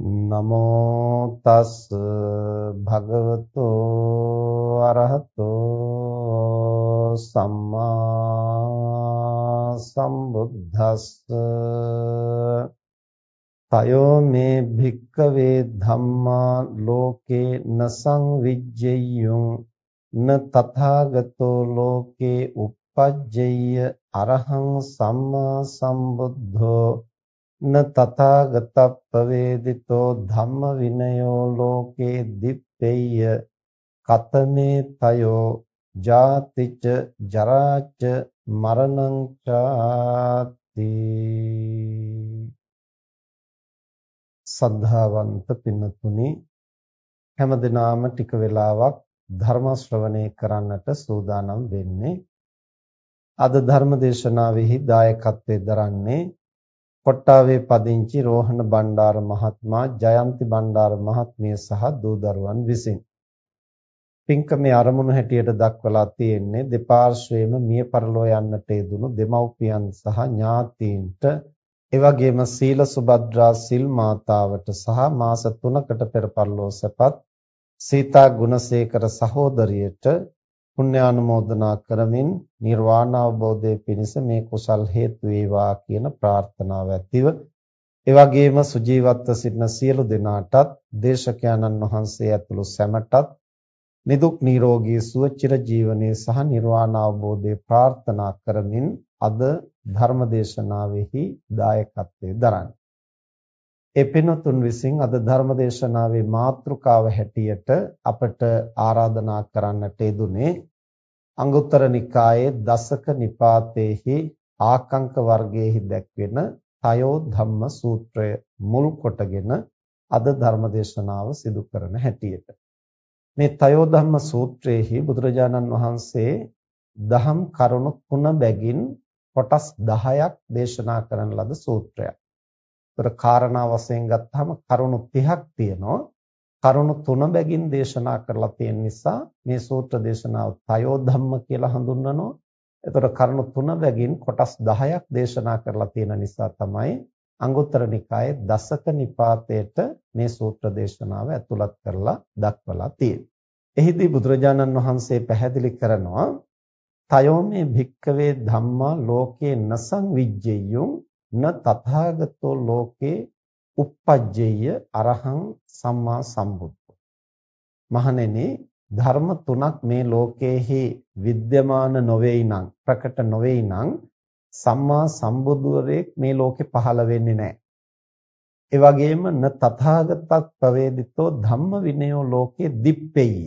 නමෝ තස් භගවතෝ අරහතෝ සම්මා සම්බුද්දස්ස. තයෝ මේ භික්කවේ ධම්මා ලෝකේ නසං විජ්ජෙය්‍යුං න තථාගතෝ ලෝකේ uppajjeyya අරහං සම්මා සම්බුද්ධෝ. න තථාගතප්පවේදිතෝ ධම්ම විනයෝ ලෝකේ දිප්පෙය්‍ය කතමේ තයෝ ජාතිච ජරාච මරණං චාති සද්ධාවන්ත පින්නතුනි හැමදිනාම ටික වෙලාවක් ධර්ම ශ්‍රවණය කරන්නට සූදානම් වෙන්නේ. අද ධර්ම දේශනාවෙහි දායකත්වයෙන් දරන්නේ කොට්ටාවේ පදිංචි රෝහණ බණ්ඩාර මහත්මයා ජයන්ති බණ්ඩාර මහත්මිය සහ දූ දරුවන් විසින්. පින්කමේ ආරමුණු හැටියට දක්වලා තියෙන්නේ දෙපාර්ශ්වයේම මිය පරලෝ යන්නට යෙදුණු දෙමව්පියන් සහ ඥාතීන්ට එවැගේම සීල සුභද්‍රා සිල් මාතාවට සහ මාස 3කට පෙර පරලෝසපත් සීතා ගුණසේකර සහෝදරියට පුණ්‍යානුමෝදනා කරමින් නිර්වාණ අවබෝධය පිණිස මේ කුසල් හේතු වේවා කියන ප්‍රාර්ථනාව ඇතිව ඒ වගේම සුජීවත්ව සිටින සියලු දෙනාටත් දේශකයන්න් වහන්සේ ඇතුළු සැමටත් නිදුක් නිරෝගී සුව චිර ජීවනයේ සහ නිර්වාණ අවබෝධය ප්‍රාර්ථනා කරමින් අද ධර්ම දේශනාවෙහි දායකත්වයේ දරන්නේ. ඒ පින්වතුන් විසින් අද ධර්ම දේශනාවේ මාතෘකාව හැටියට අපට ආරාධනා කරන්නට යෙදුනේ අංගුත්තර නිකායේ දසක නිපාතේහි ආකංක වර්ගයේහි දැක්වෙන තයෝ ධම්ම සූත්‍රය මුල් කොටගෙන අද ධර්ම දේශනාව සිදු කරන හැටියට මේ තයෝ ධම්ම සූත්‍රයේහි බුදුරජාණන් වහන්සේ දහම් කරුණු තුන බැගින් කොටස් 10ක් දේශනා කරන ලද සූත්‍රයක්. ඒතර කාරණා වශයෙන් ගත්තාම කරුණු 30ක් තියෙනවා. කරුණු තුන බැගින් දේශනා කරලා තියෙන නිසා මේ සූත්‍ර දේශනාව තයෝ ධම්ම කියලා හඳුන්වනවා. ඒතර කරුණු තුන බැගින් කොටස් 10ක් දේශනා කරලා තියෙන නිසා තමයි අංගුත්තර නිකායේ දසක නිපාතයට මේ සූත්‍ර දේශනාව ඇතුළත් කරලා දක්වලා තියෙන්නේ. එහිදී බුදුරජාණන් වහන්සේ පැහැදිලි කරනවා තයෝ මේ භික්කවේ ධම්මා ලෝකේ නසං විජ්ජෙය්‍යුං න තථාගතෝ ලෝකේ uppajjeyya අරහං සම්මා සම්බුද්ධෝ මහණෙනි ධර්ම තුනක් මේ ලෝකයේහි විද්‍යමාන නොවේයි නම් ප්‍රකට නොවේයි නම් සම්මා සම්බුදුවරයෙක් මේ ලෝකේ පහළ වෙන්නේ නැහැ. ඒ වගේම න තථාගතත් ප්‍රවේදිතෝ ධම්ම විනයෝ ලෝකේ දිප්පෙය්‍ය.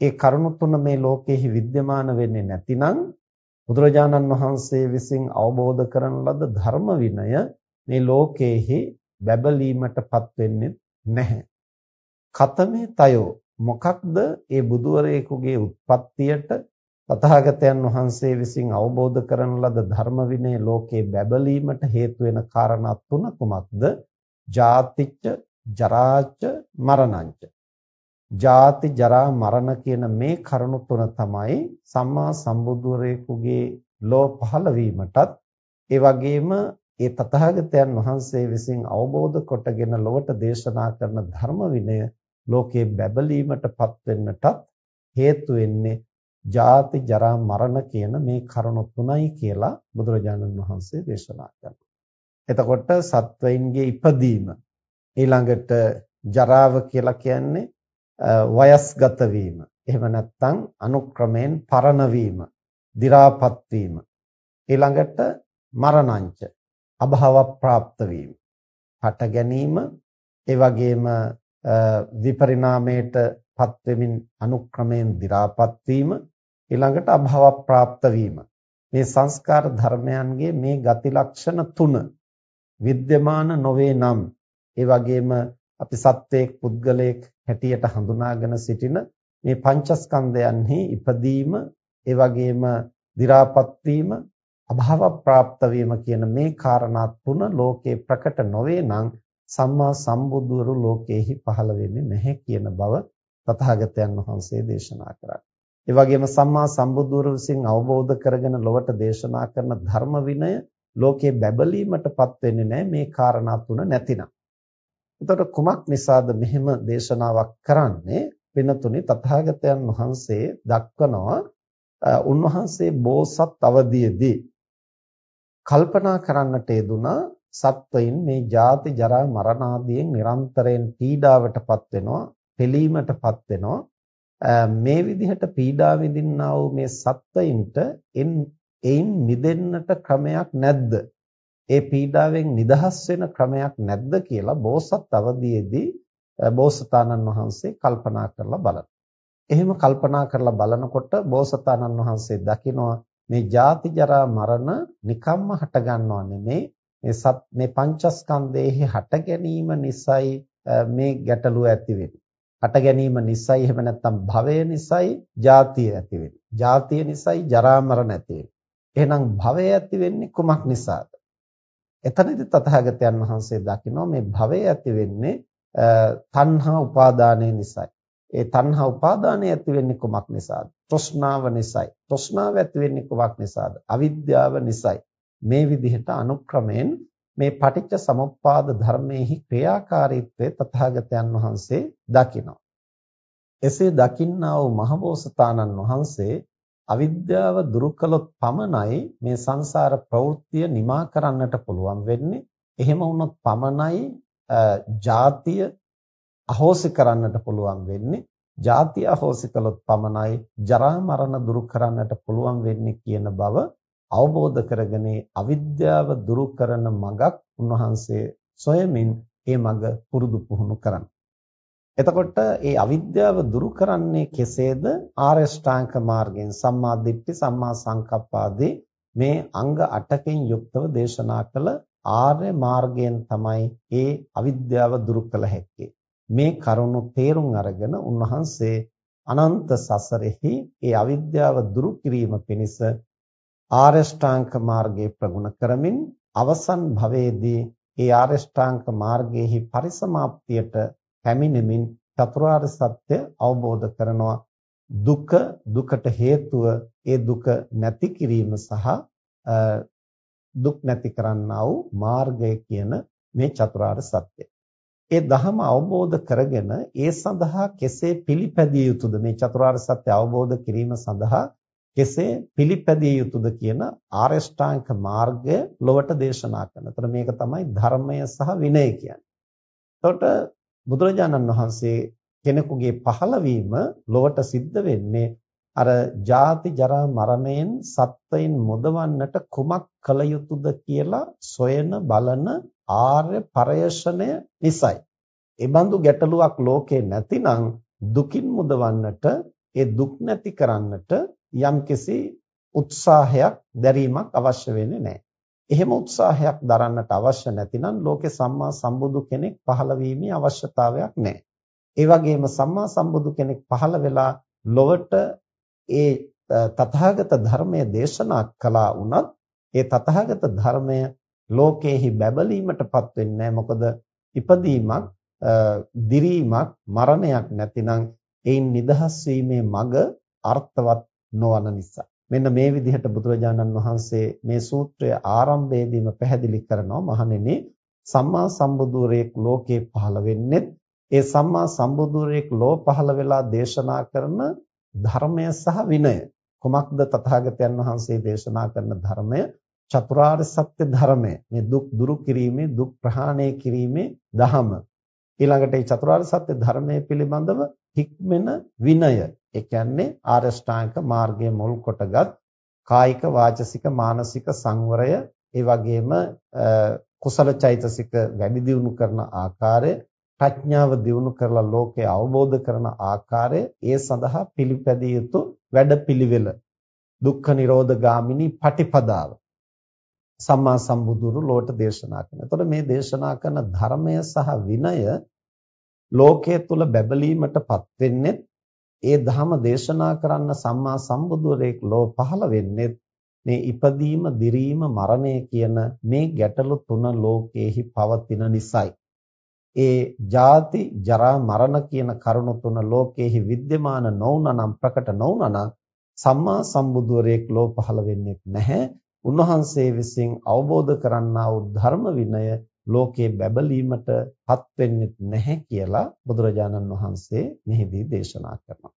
ඒ කරුණු තුන මේ ලෝකයේහි විද්‍යමාන වෙන්නේ නැතිනම් බුදුරජාණන් වහන්සේ විසින් අවබෝධ කරන ලද ධර්ම විනය මේ ලෝකයේහි බැබලීමටපත් වෙන්නේ නැහැ. කතමේ තයෝ මොකක්ද ඒ බුදුවරයෙකුගේ උත්පත්තියට තථාගතයන් වහන්සේ විසින් අවබෝධ කරන ලද ධර්ම විනය ලෝකේ බැබලීමට හේතු වෙන කාරණා තුන කුමක්ද? ජාතිච්ච, ජරාච්ච, මරණංච. ජාති ජරා මරණ කියන මේ කරුණු තුන තමයි සම්මා සම්බුදුරේකුගේ ලෝ පහළ වීමටත් ඒ වගේම ඒ තථාගතයන් වහන්සේ විසින් අවබෝධ කොටගෙන ලොවට දේශනා කරන ධර්ම විනය ලෝකේ බැබලීමටපත් වෙන්නටත් හේතු වෙන්නේ ජාති ජරා මරණ කියන මේ කරුණු තුනයි කියලා බුදුරජාණන් වහන්සේ දේශනා කරනවා. එතකොට සත්වයින්ගේ ඉපදීම ඊළඟට ජරාව කියලා කියන්නේ වයස්ගත වීම. එහෙම නැත්නම් අනුක්‍රමයෙන් පරණ වීම, දි รา පත් වීම. ඊළඟට මරණංච අභාව ප්‍රාප්ත වීම. හට ගැනීම ඒ වගේම විපරිණාමයට පත් වෙමින් අනුක්‍රමයෙන් දි รา පත් වීම ඊළඟට අභාව ප්‍රාප්ත වීම. මේ සංස්කාර ධර්මයන්ගේ මේ ගති ලක්ෂණ තුන විද්‍යමාන නොවේ නම් ඒ වගේම අපි සත්වයක් පුද්ගලයෙක් හැටියට හඳුනාගෙන සිටින මේ පංචස්කන්ධයන්හි ඉපදීම ඒ වගේම දි รา පත් වීම අභාව ප්‍රාප්ත වීම කියන මේ කාරණා තුන ලෝකේ ප්‍රකට නොවේ නම් සම්මා සම්බුදුවරු ලෝකේහි පහළ වෙන්නේ නැහැ කියන බව තථාගතයන් වහන්සේ දේශනා කරා. ඒ වගේම සම්මා සම්බුදුවරු විසින් අවබෝධ කරගෙන ලොවට දේශනා කරන ධර්ම විනය ලෝකේ බැබලීමටපත් වෙන්නේ නැහැ මේ කාරණා තුන නැතිනම්. එතකොට කුමක් නිසාද මෙහෙම දේශනාවක් කරන්නේ? වෙනතුනි තථාගතයන් වහන්සේ දක්වනවා උන්වහන්සේ බෝසත් අවදීයේදී කල්පනා කරන්නට යෙදුනා සත්වයින් මේ ජාති ජරා මරණ ආදියෙන් නිරන්තරයෙන් පීඩාවටපත් වෙනවා, පිළීමටපත් වෙනවා. මේ විදිහට පීඩා විඳින්නා වූ මේ සත්වයින්ට එයින් මිදෙන්නට ක්‍රමයක් නැද්ද? ඒ පීඩාවෙන් නිදහස් වෙන ක්‍රමයක් නැද්ද කියලා බෝසත් අවදීයේදී බෝසතාණන් වහන්සේ කල්පනා කරලා බලනවා. එහෙම කල්පනා කරලා බලනකොට බෝසතාණන් වහන්සේ දකිනවා මේ ජාති ජරා මරණ නිකම්ම හට ගන්නව නෙමේ මේ සත් මේ පංචස්කන්ධයේ හට ගැනීම නිසයි මේ ගැටලුව ඇති වෙන්නේ. හට ගැනීම නිසයි එහෙම නැත්නම් භවය නිසයි ජාතිය ඇති වෙන්නේ. ජාතිය නිසයි ජරා මරණ ඇති වෙන්නේ. එහෙනම් භවය ඇති වෙන්නේ කුමක් නිසාද? එතනදී තථාගතයන් වහන්සේ දකිනවා මේ භවය ඇති වෙන්නේ තණ්හා උපාදානය නිසායි. ඒ තණ්හා උපාදානය ඇති වෙන්නේ කුමක් නිසාද? තෘෂ්ණාව නිසායි. තෘෂ්ණාව ඇති වෙන්නේ කුමක් නිසාද? අවිද්‍යාව නිසායි. මේ විදිහට අනුක්‍රමයෙන් මේ පටිච්ච සමුප්පාද ධර්මයේහි ක්‍රියාකාරීත්වය තථාගතයන් වහන්සේ දකිනවා. එසේ දකින්නා වූ මහබෝසතාණන් වහන්සේ අවිද්‍යාව දුරු කළොත් පමණයි මේ සංසාර ප්‍රවෘත්තිය නිමා කරන්නට පුළුවන් වෙන්නේ. එහෙම වුණොත් පමණයි ජාතිය අහෝසි කරන්නට පුළුවන් වෙන්නේ. ජාතිය අහෝසි කළොත් පමණයි ජරා මරණ දුරු කරන්නට පුළුවන් වෙන්නේ කියන බව අවබෝධ කරගෙන අවිද්‍යාව දුරු කරන මඟක් උන්වහන්සේ සොයමින් ඒ මඟ පුරුදු පුහුණු කරනවා. එතකොට මේ අවිද්‍යාව දුරු කරන්නේ කෙසේද? ආර්ය ශ්‍රාංක මාර්ගයෙන් සම්මා දිට්ඨි සම්මා සංකප්ප ආදී මේ අංග 8කින් යුක්තව දේශනා කළ ආර්ය මාර්ගයෙන් තමයි ඒ අවිද්‍යාව දුරු කළ හැක්කේ. මේ කරුණු තේරුම් අරගෙන උන්වහන්සේ අනන්ත සසරෙහි ඒ අවිද්‍යාව දුරු කිරීම පිණිස ආර්ය ශ්‍රාංක මාර්ගයේ ප්‍රගුණ කරමින් අවසන් භවයේදී ඒ ආර්ය ශ්‍රාංක මාර්ගයේහි පරිසමාප්තියට පැමිණෙමින් චතුරාර්ය සත්‍ය අවබෝධ කරනවා දුක දුකට හේතුව ඒ දුක නැති කිරීම සහ දුක් නැති කරන්නා වූ මාර්ගය කියන මේ චතුරාර්ය සත්‍ය. ඒ ධහම අවබෝධ කරගෙන ඒ සඳහා කෙසේ පිළිපැදිය යුතුද මේ චතුරාර්ය සත්‍ය අවබෝධ කිරීම සඳහා කෙසේ පිළිපැදිය යුතුද කියන ආර්ය ශ්‍රාංක මාර්ගය ලොවට දේශනා කරන. එතන මේක තමයි ධර්මය සහ විනය කියන්නේ. එතකොට බුදුරජාණන් වහන්සේ කෙනෙකුගේ පහළවීම ලොවට සිද්ධ වෙන්නේ අර ජාති ජරා මරණයෙන් සත්වයින් මුදවන්නට කුමක් කළ යුතුද කියලා සොයන බලන ආර්ය පරයෂණය නිසයි. ඒ බඳු ගැටලුවක් ලෝකේ නැතිනම් දුකින් මුදවන්නට ඒ දුක් නැති කරන්නට යම්කිසි උත්සාහයක් දැරීමක් අවශ්‍ය වෙන්නේ නැහැ. එහෙම උත්සාහයක් දරන්නට අවශ්‍ය නැතිනම් ලෝකේ සම්මා සම්බුදු කෙනෙක් පහළ වීමේ අවශ්‍යතාවයක් නැහැ. ඒ වගේම සම්මා සම්බුදු කෙනෙක් පහළ වෙලා ලොවට ඒ තථාගත ධර්මය දේශනා කළා වුණත් ඒ තථාගත ධර්මය ලෝකේහි බැබලීමටපත් වෙන්නේ මොකද ඉපදීමක් දිරීමක් මරණයක් නැතිනම් ඒන් නිදහස් වීමේ මඟ අර්ථවත් නොවන නිසා. මෙන්න මේ විදිහට බුදුරජාණන් වහන්සේ මේ සූත්‍රය ආරම්භයේදීම පැහැදිලි කරනවා. මහණෙනි සම්මා සම්බුදුරෙක් ලෝකේ පහළ වෙන්නේ ඒ සම්මා සම්බුදුරෙක් ලෝ පහළ වෙලා දේශනා කරන ධර්මය සහ විනය. කුමක්ද තථාගතයන් වහන්සේ දේශනා කරන ධර්මය? චතුරාර්ය සත්‍ය ධර්මය. මේ දුක් දුරු කිරීමේ දුක් ප්‍රහාණය කිරීමේ දහම. ඊළඟට මේ චතුරාර්ය සත්‍ය ධර්මයේ පිළිබඳව හික්මෙන විනය. ඒ කියන්නේ ආර්ය ශ්‍රාංක මාර්ගයේ මුල් කොටගත් කායික වාචසික මානසික සංවරය. ඒ වගේම කුසල චෛතසික වැඩි දියුණු කරන ආකාරය. ප්‍රඥාව දියුණු කරලා ලෝකය අවබෝධ කරන ආකාරය ඒ සඳහා පිළිපැදිය යුතු වැඩපිළිවෙල දුක්ඛ නිරෝධ ගාමිනී පටිපදාව සම්මා සම්බුදුරු ලෝට දේශනා කරනවා. එතකොට මේ දේශනා කරන ධර්මය සහ විනය ලෝකයේ තුල බැබලීමටපත් වෙන්නේ ඒ ධර්ම දේශනා කරන්න සම්මා සම්බුදුරෙක් ලෝ පහළ වෙන්නේ මේ ඉපදීම, දිරීම, මරණය කියන මේ ගැටලු තුන ලෝකයේහි පවතින නිසයි. ඒ ජාති ජරා මරණ කියන කරුණු තුන ලෝකයේ විද්‍යමාන නොවුනනම් ප්‍රකට නොවුනනම් සම්මා සම්බුදුවරයෙක් ලෝ පහළ වෙන්නේ නැහැ. උන්වහන්සේ විසින් අවබෝධ කරන්නා වූ ධර්ම විනය ලෝකේ බැබලීමටපත් වෙන්නේ නැහැ කියලා බුදුරජාණන් වහන්සේ මෙහිදී දේශනා කරනවා.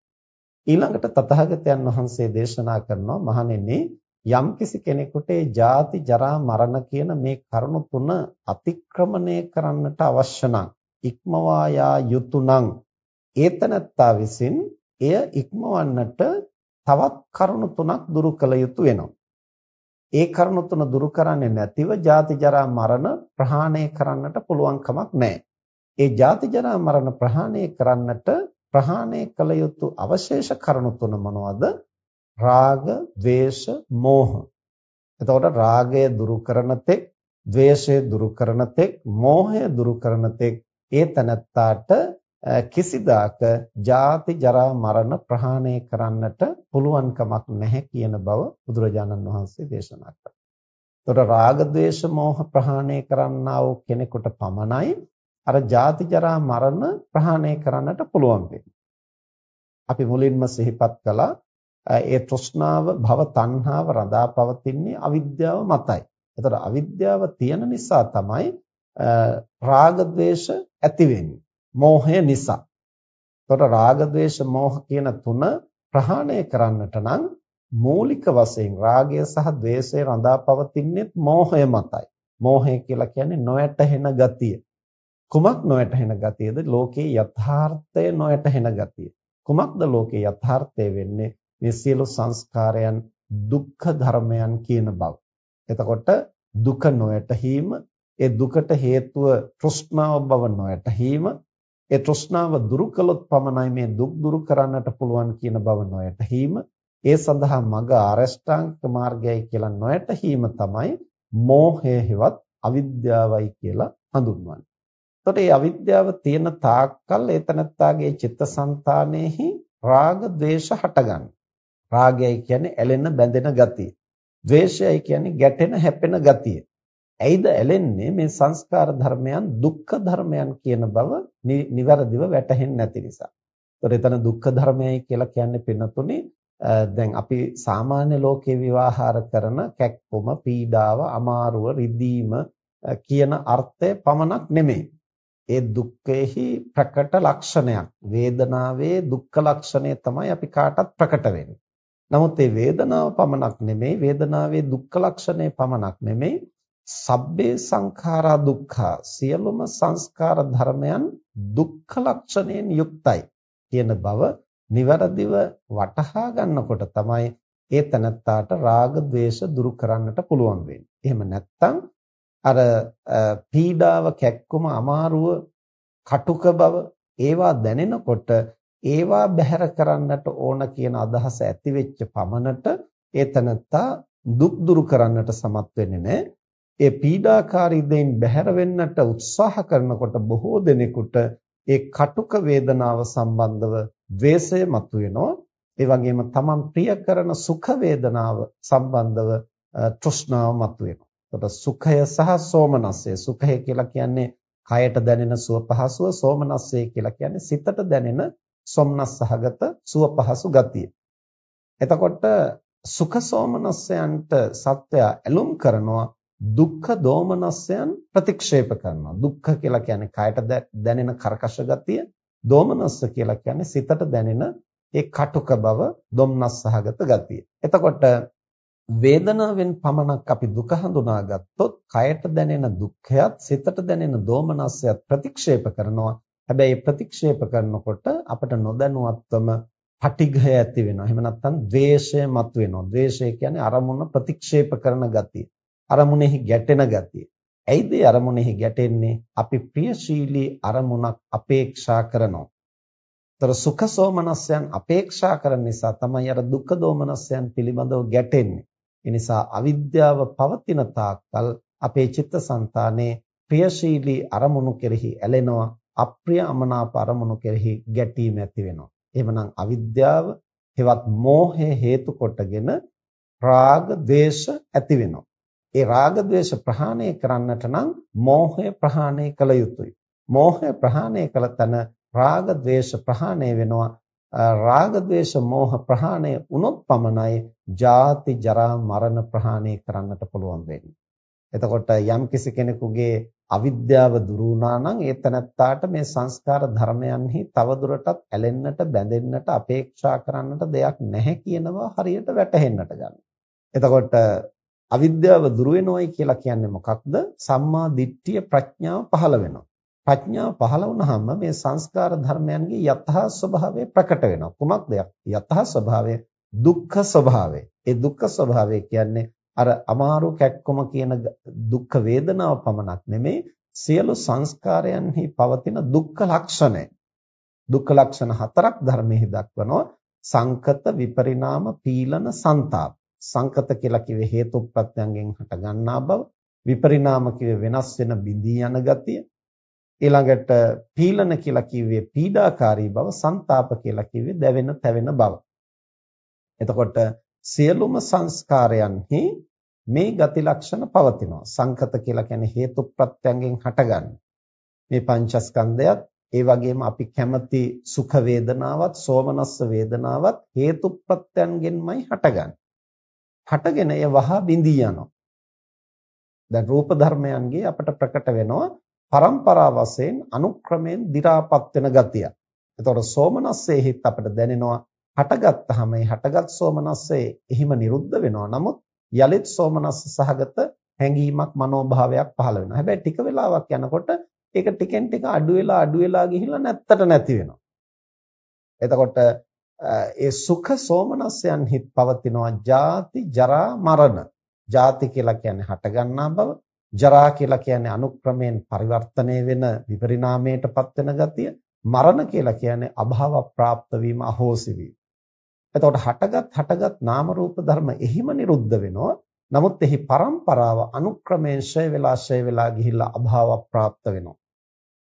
ඊළඟට තථාගතයන් වහන්සේ දේශනා කරනවා මහණෙනි යම්කිසි කෙනෙකුට ඒ ජාති ජරා මරණ කියන මේ කරුණු තුන අතික්‍රමණය කරන්නට අවශ්‍ය නම් ඉක්මවා යා යුතු නම් ඒතනත්තා විසින් එය ඉක්මවන්නට තවත් කරුණු තුනක් දුරු කළ යුතු වෙනවා. ඒ කරුණු තුන දුරු කරන්නේ නැතිව ජාති ජරා මරණ ප්‍රහාණය කරන්නට පුළුවන් කමක් නැහැ. ඒ ජාති ජරා මරණ ප්‍රහාණය කරන්නට ප්‍රහාණය කළ යුතු අවශේෂ කරුණු තුන මොනවද? රාග, ద్వේෂ, මෝහ. එතකොට රාගය දුරු කරන තෙක්, ద్వේෂය දුරු කරන තෙක්, මෝහය දුරු කරන තෙක් ඒ තනත්තාට කිසිදාක ජාති ජරා මරණ ප්‍රහාණය කරන්නට පුළුවන් කමක් නැහැ කියන බව බුදුරජාණන් වහන්සේ දේශනා කළා. එතකොට රාග ద్వේෂ මෝහ ප්‍රහාණය කරන්නා වූ කෙනෙකුට පමණයි අර ජාති ජරා මරණ ප්‍රහාණය කරන්නට පුළුවන් වෙන්නේ. අපි මුලින්ම සිහිපත් කළා ඒ තෘෂ්ණාව භව තණ්හාව රඳා පවතින්නේ අවිද්‍යාව මතයි. ඒතර අවිද්‍යාව තියෙන නිසා තමයි රාග ద్వේෂ ඇති වෙන්නේ. මෝහය නිසා. ඒතර රාග ద్వේෂ මෝහ කියන තුන ප්‍රහාණය කරන්නට නම් මූලික වශයෙන් රාගය සහ ద్వේෂය රඳා පවතින්නේ මෝහය මතයි. මෝහය කියලා කියන්නේ නොයැටහෙන ගතිය. කුමක් නොයැටහෙන ගතියද? ලෝකේ යථාර්ථය නොයැටහෙන ගතිය. කුමක්ද ලෝකේ යථාර්ථය වෙන්නේ? මේ සියලු සංස්කාරයන් දුක්ඛ ධර්මයන් කියන බව. එතකොට දුක නොයැටහීම, ඒ දුකට හේතුව තෘෂ්ණාව බව නොයැටහීම, ඒ තෘෂ්ණාව දුරු කළොත් පමණයි මේ දුක් දුරු කරන්නට පුළුවන් කියන බව නොයැටීම ඒ සඳහා මඟ ආරෂ්ඨාංග මාර්ගයයි කියලා නොයැටීම තමයි මෝහය හෙවත් අවිද්‍යාවයි කියලා හඳුන්වන්නේ. එතකොට මේ අවිද්‍යාව තියෙන තාක්කල් ඒතනත්තාගේ චිත්තසංතානෙහි රාග ద్వේෂ හටගන්න. රාගයයි කියන්නේ ඇලෙන බැඳෙන ගතිය. ද්වේෂයයි කියන්නේ ගැටෙන හැපෙන ගතිය. ඇයිද ඇලෙන්නේ මේ සංස්කාර ධර්මයන් දුක්ඛ ධර්මයන් කියන බව නිවැරදිව වැටහෙන්නේ නැති නිසා. ඒතර එතන දුක්ඛ ධර්මයයි කියලා කියන්නේ පින්නතුනේ දැන් අපි සාමාන්‍ය ලෝකේ විවාහාර කරන කැක්කුම, පීඩාව, අමාරුව, රිදීම කියන අර්ථය පමණක් නෙමෙයි. ඒ දුක්ඛෙහි ප්‍රකට ලක්ෂණයක්. වේදනාවේ දුක්ඛ ලක්ෂණය තමයි අපි කාටත් ප්‍රකට වෙන්නේ. නමුත් මේ වේදනාව පමණක් නෙමෙයි වේදනාවේ දුක්ඛ ලක්ෂණය පමණක් නෙමෙයි සබ්බේ සංඛාරා දුක්ඛා සියලුම සංස්කාර ධර්මයන් දුක්ඛ ලක්ෂණයෙන් යුක්තයි කියන බව නිවැරදිව වටහා ගන්නකොට තමයි ඒ තනත්තාට රාග ద్వේෂ දුරු කරන්නට පුළුවන් වෙන්නේ. එහෙම නැත්නම් අර පීඩාව කැක්කුම අමාරුව කටුක බව ඒවා දැනෙනකොට ඒවා බැහැර කරන්නට ඕන කියන අදහස ඇති වෙච්ච පමණට ඒ තනත්තා දුක් දුරු කරන්නට සමත් වෙන්නේ නැහැ. ඒ පීඩාකාරී දෙයින් බැහැර වෙන්නට උත්සාහ කරනකොට බොහෝ දෙනෙකුට ඒ කටුක වේදනාව සම්බන්ධව द्वේෂය මතුවෙනවා. ඒ වගේම තමන් ප්‍රිය කරන සුඛ වේදනාව සම්බන්ධව තෘෂ්ණාව මතුවෙනවා. එතකොට සුඛය සහ සෝමනස්සය සුඛය කියලා කියන්නේ කයට දැනෙන සුව පහසුව සෝමනස්සේ කියලා කියන්නේ සිතට දැනෙන සොම්නස් සහගත සුව පහසු ගතිය. එතකොට සුඛ සෝමනස්යන්ට සත්‍යය ඇලුම් කරනවා දුක්ඛ දෝමනස්යන් ප්‍රතික්ෂේප කරනවා. දුක්ඛ කියලා කියන්නේ කයට දැනෙන කර්කශ ගතිය, දෝමනස්ස කියලා කියන්නේ සිතට දැනෙන ඒ කටුක බව, දොම්නස් සහගත ගතිය. එතකොට වේදනාවෙන් පමණක් අපි දුක හඳුනාගත්තොත් කයට දැනෙන දුක්ඛයත් සිතට දැනෙන දෝමනස්සයත් ප්‍රතික්ෂේප කරනවා. හැබැයි ප්‍රතික්ෂේප කරනකොට අපට නොදැනුවත්වම පටිඝය ඇති වෙනවා. එහෙම නැත්නම් ද්වේෂය මතුවෙනවා. ද්වේෂය කියන්නේ අරමුණ ප්‍රතික්ෂේප කරන ගතිය. අරමුණෙහි ගැටෙන ගතිය. ඇයිද අරමුණෙහි ගැටෙන්නේ? අපි ප්‍රියශීලී අරමුණක් අපේක්ෂා කරනවා. ତර සුඛ සෝමනස්යන් අපේක්ෂා කරන නිසා තමයි අර දුක්ඛ දෝමනස්යන් පිළිබඳව ගැටෙන්නේ. ඒ නිසා අවිද්‍යාව පවතින තාක්කල් අපේ චිත්තසංතානයේ ප්‍රියශීලී අරමුණු කෙරෙහි ඇලෙනවා අප්‍රිය අමනාප අරමුණු කෙරෙහි ගැටීම ඇති වෙනවා. එහෙමනම් අවිද්‍යාව හෙවත් මෝහය හේතු කොටගෙන රාග ද්වේෂ ඇති වෙනවා. ඒ රාග ද්වේෂ ප්‍රහාණය කරන්නට නම් මෝහය ප්‍රහාණය කළ යුතුයි. මෝහය ප්‍රහාණය කළ තැන රාග ද්වේෂ ප්‍රහාණය වෙනවා. රාග ද්වේෂ මෝහ ප්‍රහාණය වුණොත් පමණයි ජාති ජරා මරණ ප්‍රහාණය කරන්නට පුළුවන් වෙන්නේ. එතකොට යම් කිසි කෙනෙකුගේ අවිද්‍යාව දුරු වුණා නම් ඒ තනත්තාට මේ සංස්කාර ධර්මයන්හි තවදුරටත් ඇලෙන්නට බැඳෙන්නට අපේක්ෂා කරන්නට දෙයක් නැහැ කියනවා හරියට වැටහෙන්නට ගන්න. එතකොට අවිද්‍යාව දුරු වෙනවයි කියලා කියන්නේ මොකක්ද? සම්මා දිට්ඨිය ප්‍රඥාව පහළ වෙනවා. ප්‍රඥාව පහළ වුණාම මේ සංස්කාර ධර්මයන්ගේ යථා ස්වභාවය ප්‍රකට වෙනවා. කුමක්ද යථා ස්වභාවය? දුක්ඛ ස්වභාවය. ඒ දුක්ඛ ස්වභාවය කියන්නේ අර අමාරු කැක්කම කියන දුක් වේදනාව පමණක් නෙමේ සියලු සංස්කාරයන්හි පවතින දුක්ඛ ලක්ෂණය. දුක්ඛ ලක්ෂණ හතරක් ධර්මයේ දක්වනවා. සංකත විපරිණාම පීලන ਸੰతాප. සංකත කියලා කිව්වේ හේතු ප්‍රත්‍යයෙන් හටගන්නා බව. විපරිණාම කිව්වේ වෙනස් වෙන බිඳී යන ගතිය. ඊළඟට පීලන කියලා කිව්වේ පීඩාකාරී බව, ਸੰతాප කියලා කිව්වේ දැවෙන, තැවෙන බව. එතකොට සියලුම සංස්කාරයන්හි මේ ගති ලක්ෂණ පවතිනවා. සංකත කියලා කියන්නේ හේතු ප්‍රත්‍යයෙන් හටගන්න. මේ පංචස්කන්ධයත් ඒ වගේම අපි කැමති සුඛ වේදනාවත් සෝමනස්ස වේදනාවත් හේතු ප්‍රත්‍යයෙන්මයි හටගන්නේ. හටගෙන ඒ වහා බිඳී යනවා. දැන් රූප ධර්මයන්ගේ අපට ප්‍රකට වෙනවා පරම්පරා වශයෙන් අනුක්‍රමයෙන් දි รา පත් වෙන ගතිය. එතකොට සෝමනස්සයේ හිත් අපට දැනෙනවා හටගත්තාම මේ හටගත් සෝමනස්සේ එහිම නිරුද්ධ වෙනවා. නමුත් යලිත් සෝමනස්ස සහගත හැඟීමක් මනෝභාවයක් පහළ වෙනවා. හැබැයි ටික වෙලාවක් යනකොට ඒක ටිකෙන් ටික අඩු වෙලා අඩු වෙලා ගිහිල්ලා නැත්තට නැති වෙනවා. එතකොට ඒ සුඛ සෝමනස්යන් හිත් පවතිනවා ජාති ජරා මරණ. ජාති කියලා කියන්නේ හට ගන්නා බව, ජරා කියලා කියන්නේ අනුක්‍රමයෙන් පරිවර්තනය වෙන විපරිණාමයටපත් වෙන ගතිය, මරණ කියලා කියන්නේ අභාව ප්‍රාප්ත වීම, අහෝසි වීම. එතකොට හටගත් හටගත් නාම රූප ධර්ම එහිම නිරුද්ධ වෙනවා. නමුත් එහි પરම්පරාව අනුක්‍රමයෙන් ඡය වෙලා ඡය වෙලා ගිහිල්ලා අභාව ප්‍රාප්ත වෙනවා.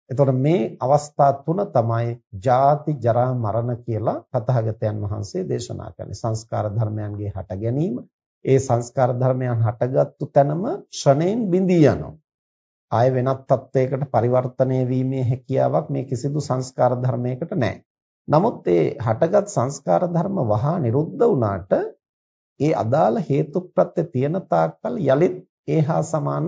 එතකොට මේ අවස්ථා තුන තමයි ජාති ජරා මරණ කියලා තථාගතයන් වහන්සේ දේශනා කරන්නේ. සංස්කාර ධර්මයන්ගේ හට ගැනීම, ඒ සංස්කාර ධර්මයන් හටගත්තු තැනම ෂණයෙන් බිඳී යනවා. ආය වෙනත් තත්වයකට පරිවර්තනය වීමේ හැකියාවක් මේ කිසිදු සංස්කාර ධර්මයකට නැහැ. නමුත් ඒ හටගත් සංස්කාර ධර්ම වහා නිරුද්ධ වුණාට ඒ අදාළ හේතුප්‍රත්‍ය තියෙන තාක්කල් යලිත් ඒහා සමාන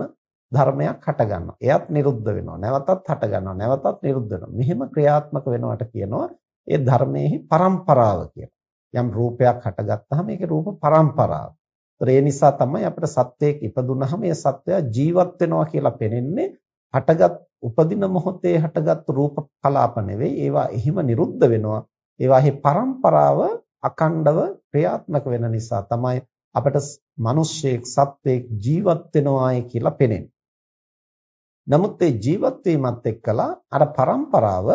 ධර්මයක් හට ගන්නවා. එයත් නිරුද්ධ වෙනවා. නැවතත් හට ගන්නවා. නැවතත් නිරුද්ධ වෙනවා. මෙහෙම ක්‍රියාත්මක වෙනවට කියනවා ඒ ධර්මයේහි પરම්පරාව කියලා. යම් රූපයක් හටගත්තාම ඒකේ රූප પરම්පරාව. ඒ නිසා තමයි අපිට සත්‍යයක් ඉපදුනහම ඒ සත්‍යය ජීවත් වෙනවා කියලා පෙනෙන්නේ. හටගත් උපදින මොහොතේ හටගත් රූප කලාප නෙවෙයි ඒවා එහිම නිරුද්ධ වෙනවා ඒවාෙහි પરම්පරාව අකණ්ඩව ක්‍රියාත්මක වෙන නිසා තමයි අපට මිනිස්සෙක් සත්වෙක් ජීවත් වෙනවායි කියලා පෙනෙන්නේ. නමුත් ඒ ජීවත් වීමත් එක්කලා අර પરම්පරාව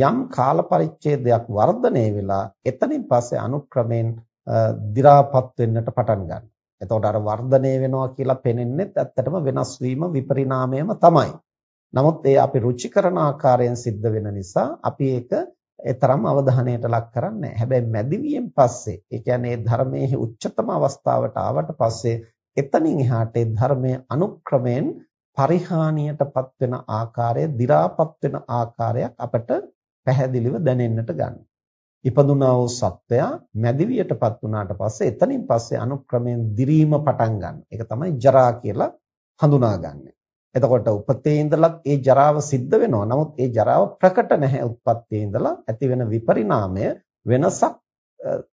යම් කාල පරිච්ඡේදයක් වර්ධනය වෙලා එතනින් පස්සේ අනුක්‍රමයෙන් දි รา පත් වෙන්නට පටන් ගන්නවා. එතකොට අර වර්ධනය වෙනවා කියලා පෙනෙන්නේ ඇත්තටම වෙනස් වීම විපරිණාමයම තමයි. නමුත් ඒ අපි රුචි කරන ආකාරයෙන් සිද්ධ වෙන නිසා අපි ඒක ඒ තරම් අවධානයට ලක් කරන්නේ නැහැ. හැබැයි මැදිවියෙන් පස්සේ ඒ කියන්නේ ධර්මයේ උච්චතම අවස්ථාවට ආවට පස්සේ එතනින් එහාට ධර්මයේ අනුක්‍රමයෙන් පරිහානියටපත් වෙන ආකාරය, දි รา පත් වෙන ආකාරයක් අපට පැහැදිලිව දැනෙන්නට ගන්නවා. ඉපදුනා වූ සත්වයා මැදිවියටපත් වුණාට පස්සේ එතනින් පස්සේ අනුක්‍රමයෙන් දිරීම පටන් ගන්නවා. ඒක තමයි ජරා කියලා හඳුනාගන්නේ. එතකොට උපතේ ඉඳලා ඒ ජරාව සිද්ධ වෙනවා. නමුත් ඒ ජරාව ප්‍රකට නැහැ උත්පත්තියේ ඉඳලා ඇති වෙන විපරිණාමය වෙනසක්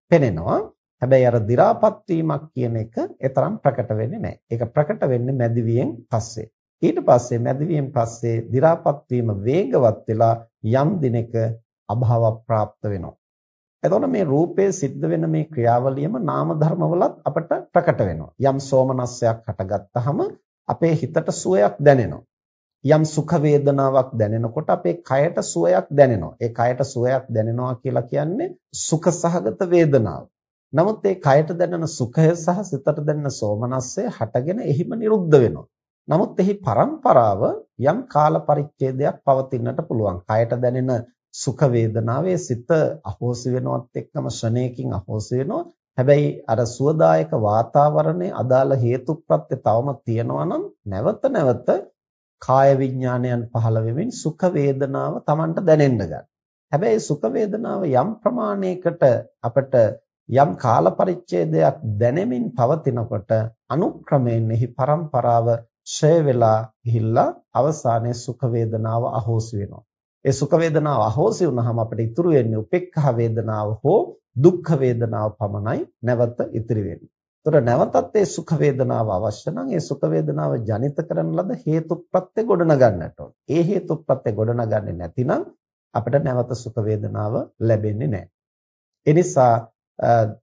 පෙනෙනවා. හැබැයි අර දි รา පත් වීමක් කියන එක ඒතරම් ප්‍රකට වෙන්නේ නැහැ. ඒක ප්‍රකට වෙන්නේ මැදිවියෙන් පස්සේ. ඊට පස්සේ මැදිවියෙන් පස්සේ දි รา පත් වීම වේගවත් වෙලා යම් දිනක අභාව ප්‍රාප්ත වෙනවා. එතකොට මේ රූපයේ සිද්ධ වෙන මේ ක්‍රියාවලියම නාම ධර්මවලත් අපට ප්‍රකට වෙනවා. යම් සෝමනස්සයක් හටගත්තාම අපේ හිතට සුවයක් දැනෙනවා. යම් සුඛ වේදනාවක් දැනෙනකොට අපේ කයට සුවයක් දැනෙනවා. ඒ කයට සුවයක් දැනෙනවා කියලා කියන්නේ සුඛ සහගත වේදනාව. නමුත් ඒ කයට දැනෙන සුඛය සහ සිතට දැනෙන සෝමනස්සය හටගෙන එහිම නිරුද්ධ වෙනවා. නමුත් එහි පරම්පරාව යම් කාල පරිච්ඡේදයක් පවතින්නට පුළුවන්. කයට දැනෙන සුඛ වේදනාවේ සිත අහෝසි වෙනවත් එක්කම ශනේකින් අහෝසි වෙනවා. හැබැයි අර සුවදායක වාතාවරණයේ අදාළ හේතුප්‍රත්‍ය තවම තියෙනවා නම් නැවත නැවත කාය විඥානයන් පහළ වෙමින් සුඛ වේදනාව Tamanට දැනෙන්න ගන්න. හැබැයි සුඛ වේදනාව යම් ප්‍රමාණයකට අපට යම් කාල පරිච්ඡේදයක් දැනෙමින් පවතිනකොට අනුක්‍රමයෙන් එහි પરම්පරාව ඡය වෙලා ගිහිල්ලා අවසානයේ සුඛ වේදනාව අහෝසි වෙනවා. ඒ සුඛ වේදනාව අහෝසි වුණාම අපිට ඉතුරු වෙන්නේ උපේක්ඛා වේදනාව හෝ දුක්ඛ වේදනාව පමණයි නැවත ඉතිරි වෙන්නේ. ඒතර නැවතත් ඒ සුඛ වේදනාව අවශ්‍ය නම් ඒ සුඛ වේදනාව ජනිත කරන ලද හේතුප්‍රත්‍ය ගොඩනගන්නට ඕන. ඒ හේතුප්‍රත්‍ය ගොඩනගන්නේ නැතිනම් අපිට නැවත සුඛ වේදනාව ලැබෙන්නේ නැහැ. ඒ නිසා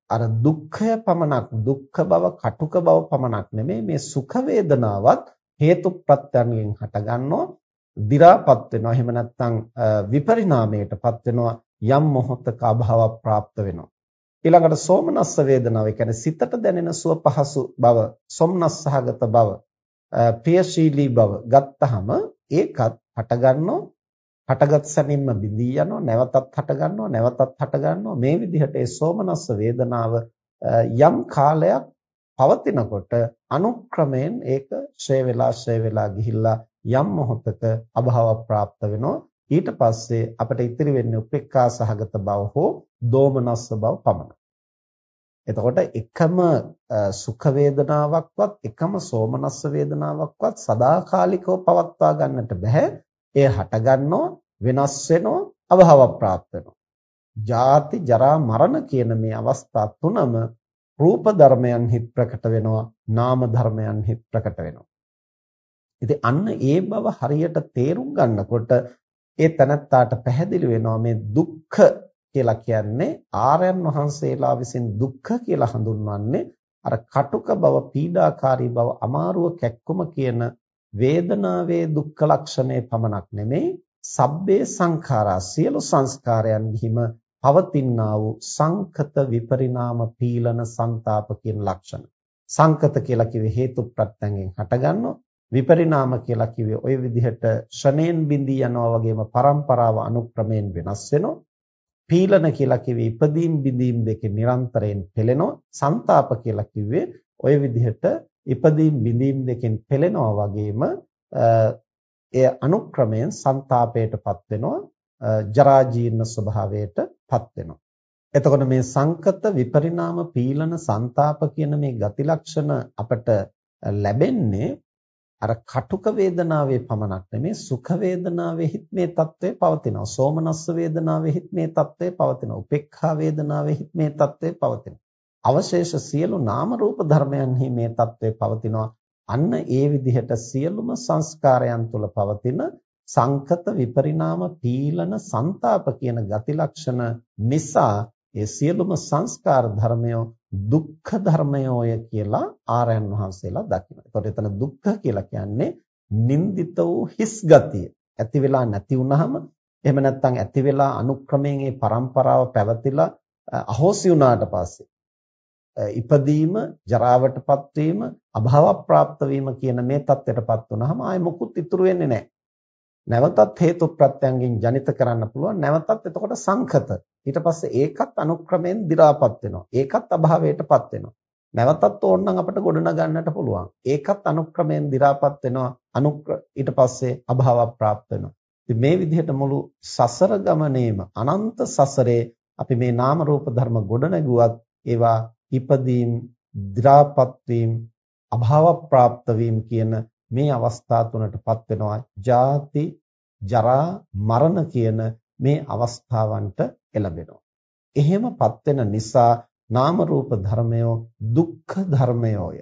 අර දුක්ඛය පමණක් දුක්ඛ බව කටුක බව පමණක් නෙමෙයි මේ සුඛ වේදනාවත් හේතුප්‍රත්‍යයෙන් හටගන්නෝ දි รา පත් වෙනවා එහෙම නැත්නම් විපරිණාමයටපත් වෙනවා යම් මොහොතක අභාව પ્રાપ્ત වෙනවා ඊළඟට සෝමනස්ස වේදනාව ඒ කියන්නේ සිතට දැනෙන සුව පහසු බව සොම්නස්සහගත බව ප්‍රියශීලී බව ගත්තහම ඒකත් හටගන්නෝ හටගත් සැනින්ම බිඳී යනවා නැවතත් හටගන්නවා නැවතත් හටගන්නවා මේ විදිහට ඒ සෝමනස්ස වේදනාව යම් කාලයක් පවතිනකොට අනුක්‍රමයෙන් ඒක ශ්‍රේ වෙලා ශ්‍රේ වෙලා ගිහිල්ලා යම් මොහොතක අභාව પ્રાપ્ત වෙනවා ඊට පස්සේ අපිට ඉතිරි වෙන්නේ උපේක්ඛා සහගත බව හෝ දෝමනස්ස බව පමණයි. එතකොට එකම සුඛ වේදනාවක්වත් එකම සෝමනස්ස වේදනාවක්වත් සදාකාලිකව පවත්වා ගන්නට බෑ. එය හටගන්නෝ වෙනස් වෙනෝ අභාව ප්‍රාප්ත වෙනවා. ජාති ජරා මරණ කියන මේ අවස්ථා තුනම රූප ධර්මයන් හිත් ප්‍රකට වෙනවා නාම ධර්මයන් හිත් ප්‍රකට වෙනවා. ඉතින් අන්න ඒ බව හරියට තේරුම් ගන්නකොට ඒ තනත්තාට පැහැදිලි වෙනවා මේ දුක්ඛ කියලා කියන්නේ ආර්යයන් වහන්සේලා විසින් දුක්ඛ කියලා හඳුන්වන්නේ අර කටුක බව පීඩාකාරී බව අමාරුව කැක්කුම කියන වේදනාවේ දුක්ඛ ලක්ෂණය පමණක් නෙමෙයි සබ්බේ සංඛාරා සියලු සංස්කාරයන් ගිහිම පවතිනා වූ සංකත විපරිණාම පීලන ਸੰతాප කියන ලක්ෂණ. සංකත කියලා කිව්වේ හේතු ප්‍රත්‍යයෙන් හටගන්නවා විපරිණාම කියලා කිව්වේ ওই විදිහට ශනේන් බින්දී යනවා වගේම પરම්පරාව අනුක්‍රමයෙන් වෙනස් වෙනවා. පීලන කියලා කිව්වේ ඉපදීම් බිඳීම් දෙකේ නිරන්තරයෙන් පෙළෙනවා. ਸੰతాප කියලා කිව්වේ ওই විදිහට ඉපදීම් බිඳීම් දෙකෙන් පෙළෙනවා වගේම එය අනුක්‍රමයෙන් ਸੰతాපයටපත් වෙනවා ජරා ජීර්ණ ස්වභාවයටපත් වෙනවා එතකොට මේ සංකත විපරිණාම පීලන ਸੰతాප කියන මේ ගති ලක්ෂණ අපට ලැබෙන්නේ අර කටුක වේදනාවේ පමණක් නෙමේ සුඛ වේදනාවේහිත් මේ తත්වය පවතිනවා. සෝමනස්ස වේදනාවේහිත් මේ తත්වය පවතිනවා. උපේක්ඛා වේදනාවේහිත් මේ తත්වය පවතිනවා. අවශේෂ සියලු නාම රූප ධර්මයන්හි මේ తත්වය පවතිනවා. අන්න ඒ විදිහට සියලුම සංස්කාරයන් තුල පවතින සංකත විපරිණාම පීලන ਸੰతాප කියන ගති ලක්ෂණ නිසා ඒ සියලුම සංස්කාර ධර්මයෝ දුක්ඛ ධර්මයෝය කියලා ආරයන් වහන්සේලා දකිනවා. ඒකට එතන දුක්ඛ කියලා කියන්නේ නින්දිත වූ හිස් ගතිය. ඇති වෙලා නැති වුනහම එහෙම නැත්නම් ඇති වෙලා අනුක්‍රමයෙන් ඒ પરම්පරාව පැවතිලා අහෝසි වුණාට පස්සේ ඉපදීම ජරාවටපත් වීම අභාව ප්‍රාප්ත වීම කියන මේ தත්ත්වයටපත් වුනහම ආයෙ මොකුත් ඉතුරු වෙන්නේ නැහැ. නැවතත් හේතු ප්‍රත්‍යයෙන් ජනිත කරන්න පුළුවන් නැවතත් එතකොට සංඛත ඊට පස්සේ ඒකත් අනුක්‍රමයෙන් දි รา පත් වෙනවා ඒකත් අභාවයටපත් වෙනවා නැවතත් ඕනනම් අපිට ගොඩනගන්නට පුළුවන්. ඒකත් අනුක්‍රමයෙන් දි รา පත් වෙනවා. අනුක්‍ර ඊට පස්සේ අභාව ප්‍රාප්ත වෙනවා. ඉතින් මේ විදිහට මුළු සසර ගමනේම අනන්ත සසරේ අපි මේ නාම රූප ධර්ම ගොඩනගුවත් ඒවා ඉපදීම්, දි รา පත් වීම, අභාව ප්‍රාප්ත වීම කියන මේ අවස්ථා තුනටපත් වෙනවා. ජාති, ජරා, මරණ කියන මේ අවස්ථාවන්ට එළඹෙනවා. එහෙමපත් වෙන නිසා නාම රූප ධර්මයෝ දුක්ඛ ධර්මයෝය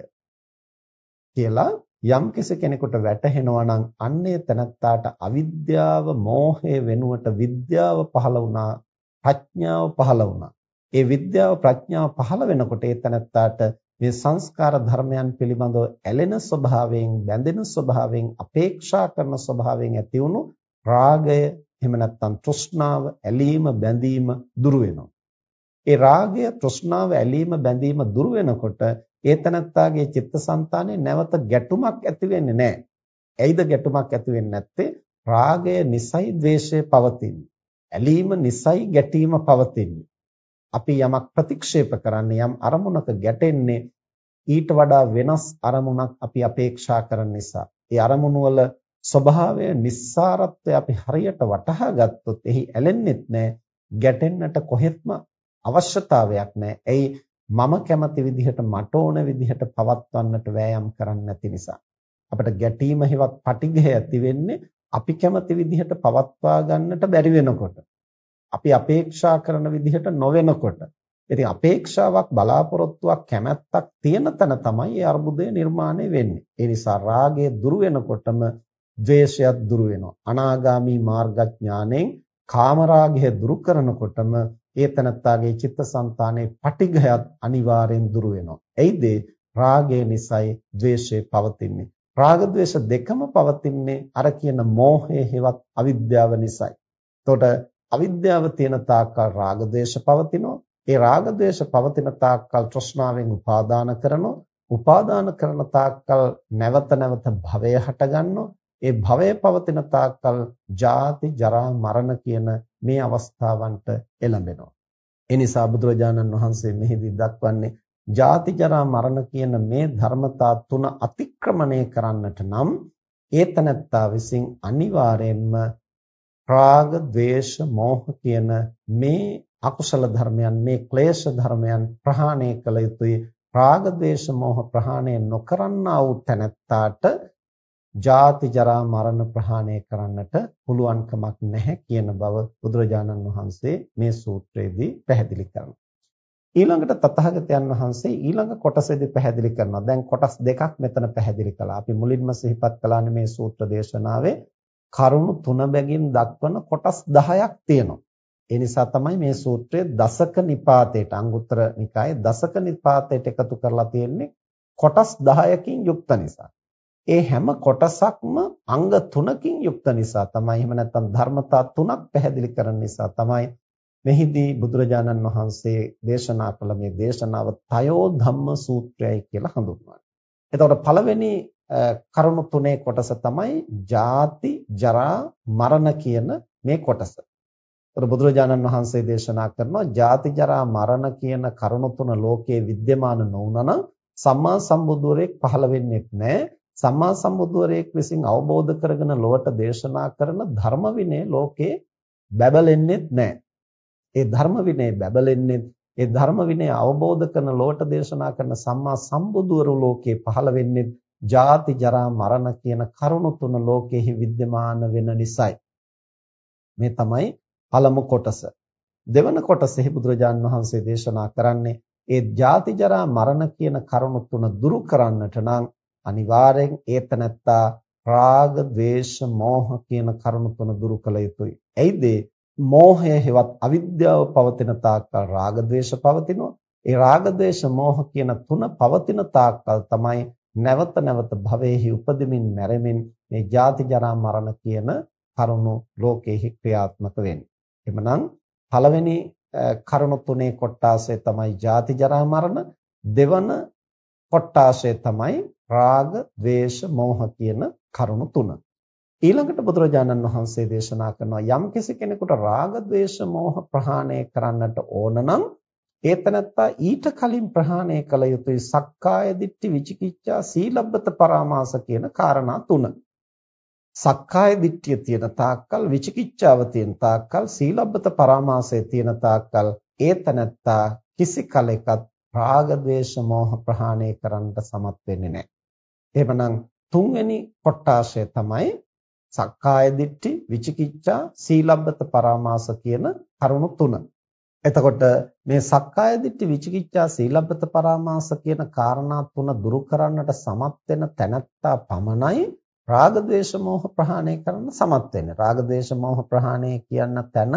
කියලා යම් කෙනෙකුට වැටහෙනවා නම් අන්නේ තනත්තාට අවිද්‍යාව මෝහය වෙනුවට විද්‍යාව පහළ වුණා ප්‍රඥාව පහළ වුණා ඒ විද්‍යාව ප්‍රඥාව පහළ වෙනකොට ඒ තනත්තාට මේ සංස්කාර ධර්මයන් පිළිබඳව ඇලෙන ස්වභාවයෙන් බැඳෙන ස්වභාවයෙන් අපේක්ෂා කරන ස්වභාවයෙන් ඇති වුණු රාගය එහෙම නැත්නම් තෘෂ්ණාව ඇලීම බැඳීම දුරු වෙනවා ඒ රාගය, තෘෂ්ණාව, ඇලීම, බැඳීම දුරු වෙනකොට ඒ තනත්තාගේ චිත්තසංතානයේ නැවත ගැටුමක් ඇති වෙන්නේ නැහැ. ඇයිද ගැටුමක් ඇති වෙන්නේ නැත්තේ? රාගය නිසයි ද්වේෂය පවතින්නේ. ඇලීම නිසයි ගැටීම පවතින්නේ. අපි යමක් ප්‍රතික්ෂේප කරන්නේ යම් අරමුණක ගැටෙන්නේ ඊට වඩා වෙනස් අරමුණක් අපි අපේක්ෂා කරන නිසා. ඒ අරමුණු වල ස්වභාවය නිස්සාරත්වය අපි හරියට වටහා ගත්තොත් එහි ඇලෙන්නෙත් නැහැ ගැටෙන්නට කොහෙත්ම අවශ්‍යතාවයක් නැහැ. ඇයි මම කැමති විදිහට මට ඕන විදිහට පවත්වන්නට වෑයම් කරන්නේ නැති නිසා. අපිට ගැටීම හෙවත් පටිඝය ඇති වෙන්නේ අපි කැමති විදිහට පවත්වා ගන්නට බැරි වෙනකොට. අපි අපේක්ෂා කරන විදිහට නොවෙනකොට. ඉතින් අපේක්ෂාවක් බලාපොරොත්තුවක් කැමැත්තක් තියෙන තැන තමයි ඒ අර්බුදය නිර්මාණය වෙන්නේ. ඒ නිසා රාගය දුරු වෙනකොටම ද්වේෂයත් දුරු වෙනවා. අනාගාමී මාර්ගඥාණයෙන් කාමරාගය දුරු කරනකොටම ඒ තනත්තාගේ චිත්තසංතානයේ පටිඝයත් අනිවාර්යෙන් දුරු වෙනවා. එයිද රාගය නිසයි ද්වේෂය පවතින්නේ. රාග ද්වේෂ දෙකම පවතින්නේ අර කියන මෝහය හේවත් අවිද්‍යාව නිසයි. එතකොට අවිද්‍යාව තියෙන තාක්කල් රාග ද්වේෂ පවතිනවා. ඒ රාග ද්වේෂ පවතින තාක්කල් තෘෂ්ණාවෙන් උපාදාන කරනවා. උපාදාන කරන තාක්කල් නැවත නැවත භවය හටගන්නවා. ඒ භවය පවතින තාක්කල් ජාති ජරා මරණ කියන මේ අවස්ථාවන්ට එළඹෙනවා. ඒ නිසා බුදුරජාණන් වහන්සේ මෙහිදී දක්වන්නේ ජාති ජරා මරණ කියන මේ ධර්මතා තුන අතික්‍රමණය කරන්නට නම් ඒතනත්තා විසින් අනිවාර්යෙන්ම රාග, ద్వේෂ, මෝහ කියන මේ අකුසල ධර්මයන් මේ ක්ලේශ ධර්මයන් ප්‍රහාණය කළ යුතුයි. රාග, ద్వේෂ, මෝහ ප්‍රහාණය නොකරනා වූ තැනැත්තාට ජාති ජරා මරණ ප්‍රහාණය කරන්නට පුළුවන්කමක් නැහැ කියන බව බුදුරජාණන් වහන්සේ මේ සූත්‍රයේදී පැහැදිලි කරනවා. ඊළඟට තථාගතයන් වහන්සේ ඊළඟ කොටසේදී පැහැදිලි කරනවා. දැන් කොටස් දෙකක් මෙතන පැහැදිලි කළා. අපි මුලින්ම සිහිපත් කළානේ මේ සූත්‍ර දේශනාවේ කරුණු තුන බැගින් දක්වන කොටස් 10ක් තියෙනවා. ඒ නිසා තමයි මේ සූත්‍රය දසක නිපාතයට අංගුත්තර නිකායේ දසක නිපාතයට එකතු කරලා තියෙන්නේ කොටස් 10කින් යුක්ත නිසා. ඒ හැම කොටසක්ම අංග තුනකින් යුක්ත නිසා තමයි එහෙම නැත්නම් ධර්මතා තුනක් පැහැදිලි කරන නිසා තමයි මෙහිදී බුදුරජාණන් වහන්සේ දේශනා කළ මේ දේශනාව තයෝ ධම්ම සූත්‍රයයි කියලා හඳුන්වන්නේ. එතකොට පළවෙනි කරුණු තුනේ කොටස තමයි ජාති ජරා මරණ කියන මේ කොටස. එතකොට බුදුරජාණන් වහන්සේ දේශනා කරනවා ජාති ජරා මරණ කියන කරුණු තුන ලෝකේ विद्यमान නොවුනනම් සම්මා සම්බුදුරෙක් පහළ වෙන්නේ නැහැ. සම්මා සම්බුදුවරයෙක් විසින් අවබෝධ කරගෙන ලොවට දේශනා කරන ධර්ම විනය ලෝකේ බැබලෙන්නේත් නැහැ. ඒ ධර්ම විනය බැබලෙන්නේ ඒ ධර්ම විනය අවබෝධ කරන ලොවට දේශනා කරන සම්මා සම්බුදුවරු ලෝකේ පහළ වෙන්නේ ජාති ජරා මරණ කියන කරුණු තුන ලෝකෙහි विद्यमान වෙන නිසායි. මේ තමයි පළමු කොටස. දෙවන කොටසෙහි බුදුරජාන් වහන්සේ දේශනා කරන්නේ ඒ ජාති ජරා මරණ කියන කරුණු තුන දුරු කරන්නට නම් අනිවාර්යෙන් ඒතනත්තා රාග ద్వේෂ මෝහ කියන කරුණු තුන දුරු කළ යුතුයි. එයිද මෝහය හෙවත් අවිද්‍යාව පවතින තාක්කල් රාග ద్వේෂ පවතිනවා. ඒ රාග ద్వේෂ මෝහ කියන තුන පවතින තාක්කල් තමයි නැවත නැවත භවයේහි උපදමින් මැරෙමින් මේ ජාති ජරා මරණ කියන කරුණු ලෝකයේහි ක්‍රියාත්මක වෙන්නේ. එමනම් පළවෙනි කරුණු තුනේ කොටාසය තමයි ජාති ජරා මරණ දෙවන කොටාසය තමයි රාග, ద్వේෂ, මෝහ කියන කරුණු තුන. ඊළඟට බුදුරජාණන් වහන්සේ දේශනා කරනවා යම් කෙනෙකුට රාග, ద్వේෂ, මෝහ ප්‍රහාණය කරන්නට ඕන නම් ඒ තනත්තා ඊට කලින් ප්‍රහාණය කළ යුතුයි සක්කාය දිට්ඨි විචිකිච්ඡා සීලබ්බත පරාමාස කියන காரணා තුන. සක්කාය දිට්ඨිය තියෙන තාක්කල් විචිකිච්ඡාව තියෙන තාක්කල් සීලබ්බත පරාමාසය තියෙන තාක්කල් ඒ තනත්තා කිසි කලෙකත් රාග ద్వේෂ මෝහ ප්‍රහාණය කරන්නට සමත් වෙන්නේ නැහැ. එහෙමනම් තුන්වෙනි කොටාශය තමයි සක්කාය දිට්ඨි විචිකිච්ඡා සීලබ්බත පරාමාස කියන කරුණු තුන. එතකොට මේ සක්කාය දිට්ඨි විචිකිච්ඡා සීලබ්බත පරාමාස කියන කාරණා තුන දුරු කරන්නට සමත් වෙන තැනැත්තා පමණයි රාග ద్వේෂ මෝහ ප්‍රහාණය කරන්න සමත් වෙන්නේ. රාග ద్వේෂ මෝහ ප්‍රහාණය කියන තැන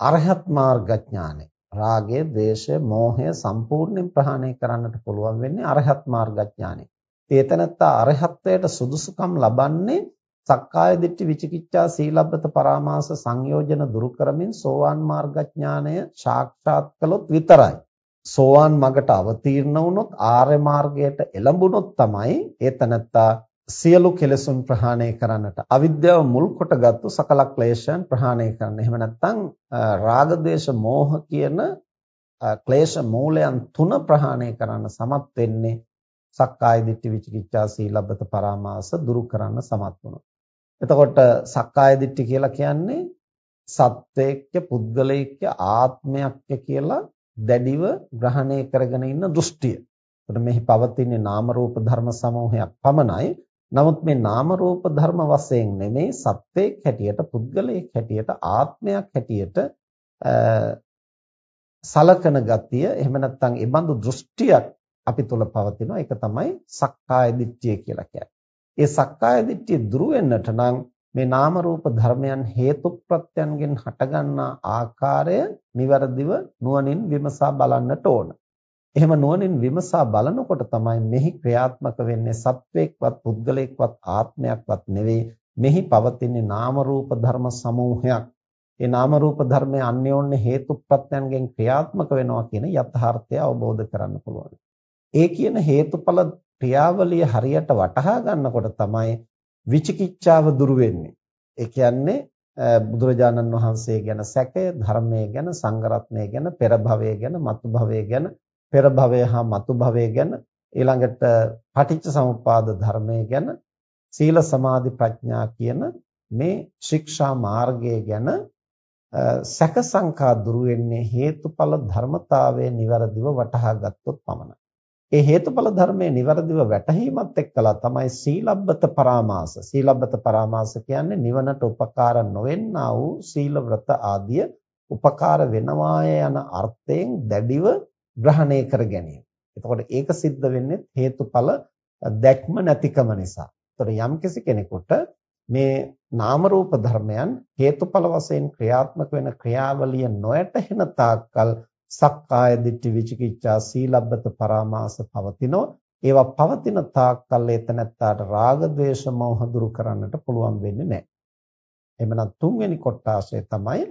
අරහත් මාර්ගඥානෙ. රාගය, ద్వේෂය, මෝහය සම්පූර්ණයෙන් ප්‍රහාණය කරන්නට පුළුවන් වෙන්නේ අරහත් මාර්ගඥානෙ. ඒ තැනැත්තා අරහත්ත්වයට සුදුසුකම් ලබන්නේ සක්කාය දිට්ඨි විචිකිච්ඡා සීලබ්බත පරාමාස සංයෝජන දුරු කරමින් සෝවාන් මාර්ගඥානය සාක්ෂාත් කළොත් විතරයි. සෝවාන් මගට අවතීර්ණ වුණොත් ආර්ය මාර්ගයට එළඹුණොත් තමයි ඒ තනත්තා සියලු කෙලෙසුන් ප්‍රහාණය කරන්නට අවිද්‍යාව මුල් කොටගත්තු සකල ක්ලේශයන් ප්‍රහාණය කරන්න. එහෙම නැත්නම් රාග දේශ මෝහ කියන ක්ලේශ මූලයන් තුන ප්‍රහාණය කරන්න සමත් වෙන්නේ සක්කාය දිට්ඨි විචිකිච්ඡා සීලබ්බත පරාමාස දුරු කරන්න සමත් වුණොත්. එතකොට සක්කාය දිට්ඨි කියලා කියන්නේ සත්වයක්ක පුද්ගලයෙක්ක ආත්මයක්ක කියලා දැඩිව ග්‍රහණය කරගෙන ඉන්න දෘෂ්ටිය. එතකොට මෙහි පවතින්නේ නාම රූප ධර්ම සමූහයක් පමණයි. නමුත් මේ නාම රූප ධර්ම වශයෙන් නෙමෙයි සත්වයක් හැටියට පුද්ගලයෙක් හැටියට ආත්මයක් හැටියට සලකන ගතිය එහෙම නැත්නම් ඒ බඳු දෘෂ්ටියක් අපි තුල පවතිනවා ඒක තමයි සක්කාය දිට්ඨිය කියලා කියන්නේ. ඒ සක්කාය දිට්ඨිය දුරු වෙන්නට නම් මේ නාම රූප ධර්මයන් හේතු ප්‍රත්‍යයන්ගෙන් හටගන්නා ආකාරය નિවරදිව නුවණින් විමසා බලන්නට ඕන. එහෙම නුවණින් විමසා බලනකොට තමයි මෙහි ක්‍රියාත්මක වෙන්නේ සත්වයක්වත් පුද්ගලයෙක්වත් ආත්මයක්වත් නෙවෙයි මෙහි පවතින්නේ නාම රූප ධර්ම සමූහයක්. ඒ නාම රූප ධර්මයේ අන්‍යෝන්‍ය හේතු ප්‍රත්‍යයන්ගෙන් ක්‍රියාත්මක වෙනවා කියන යථාර්ථය අවබෝධ කරගන්න පුළුවන්. ඒ කියන හේතුඵල ක්‍රියාවලිය හරියට වටහා ගන්නකොට තමයි විචිකිච්ඡාව දුරු වෙන්නේ. ඒ කියන්නේ බුදුරජාණන් වහන්සේ ගැන සැකය, ධර්මයේ ගැන, සංඝරත්නය ගැන, පෙර භවය ගැන, මතු භවය ගැන, පෙර භවය හා මතු භවය ගැන, ඊළඟට පටිච්ච සමුප්පාද ධර්මයේ ගැන, සීල සමාධි ප්‍රඥා කියන මේ ශික්ෂා මාර්ගය ගැන සැක සංකා දුරු වෙන්නේ හේතුඵල ධර්මතාවය નિවරදිව වටහා ගත්තොත් පමණයි. ඒ හේතුඵල ධර්මයේ નિවරදිව වැටහීමත් එක්කලා තමයි සීලබ්බත පරාමාස. සීලබ්බත පරාමාස කියන්නේ නිවනට උපකාර නොවෙන්නා වූ සීල ව්‍රත ආදිය උපකාර වෙනවාය යන අර්ථයෙන් දැඩිව ග්‍රහණය කර ගැනීම. එතකොට ඒක සිද්ධ වෙන්නේ හේතුඵල දැක්ම නැතිකම නිසා. එතකොට යම්කිසි කෙනෙකුට මේ නාම රූප ධර්මයන් හේතුඵල වශයෙන් ක්‍රියාත්මක වෙන ක්‍රියාවලිය නොයැටෙන තාක්කල් සක්කාය දිට්ඨි විචිකිච්ඡා සීලබ්බත පරාමාස පවතිනෝ ඒවා පවතින තාක්කල් එතනත්තාට රාග ద్వේෂ මෝහ දුරු කරන්නට පුළුවන් වෙන්නේ නැහැ. එhmenan තුන්වෙනි කොටාශය තමයි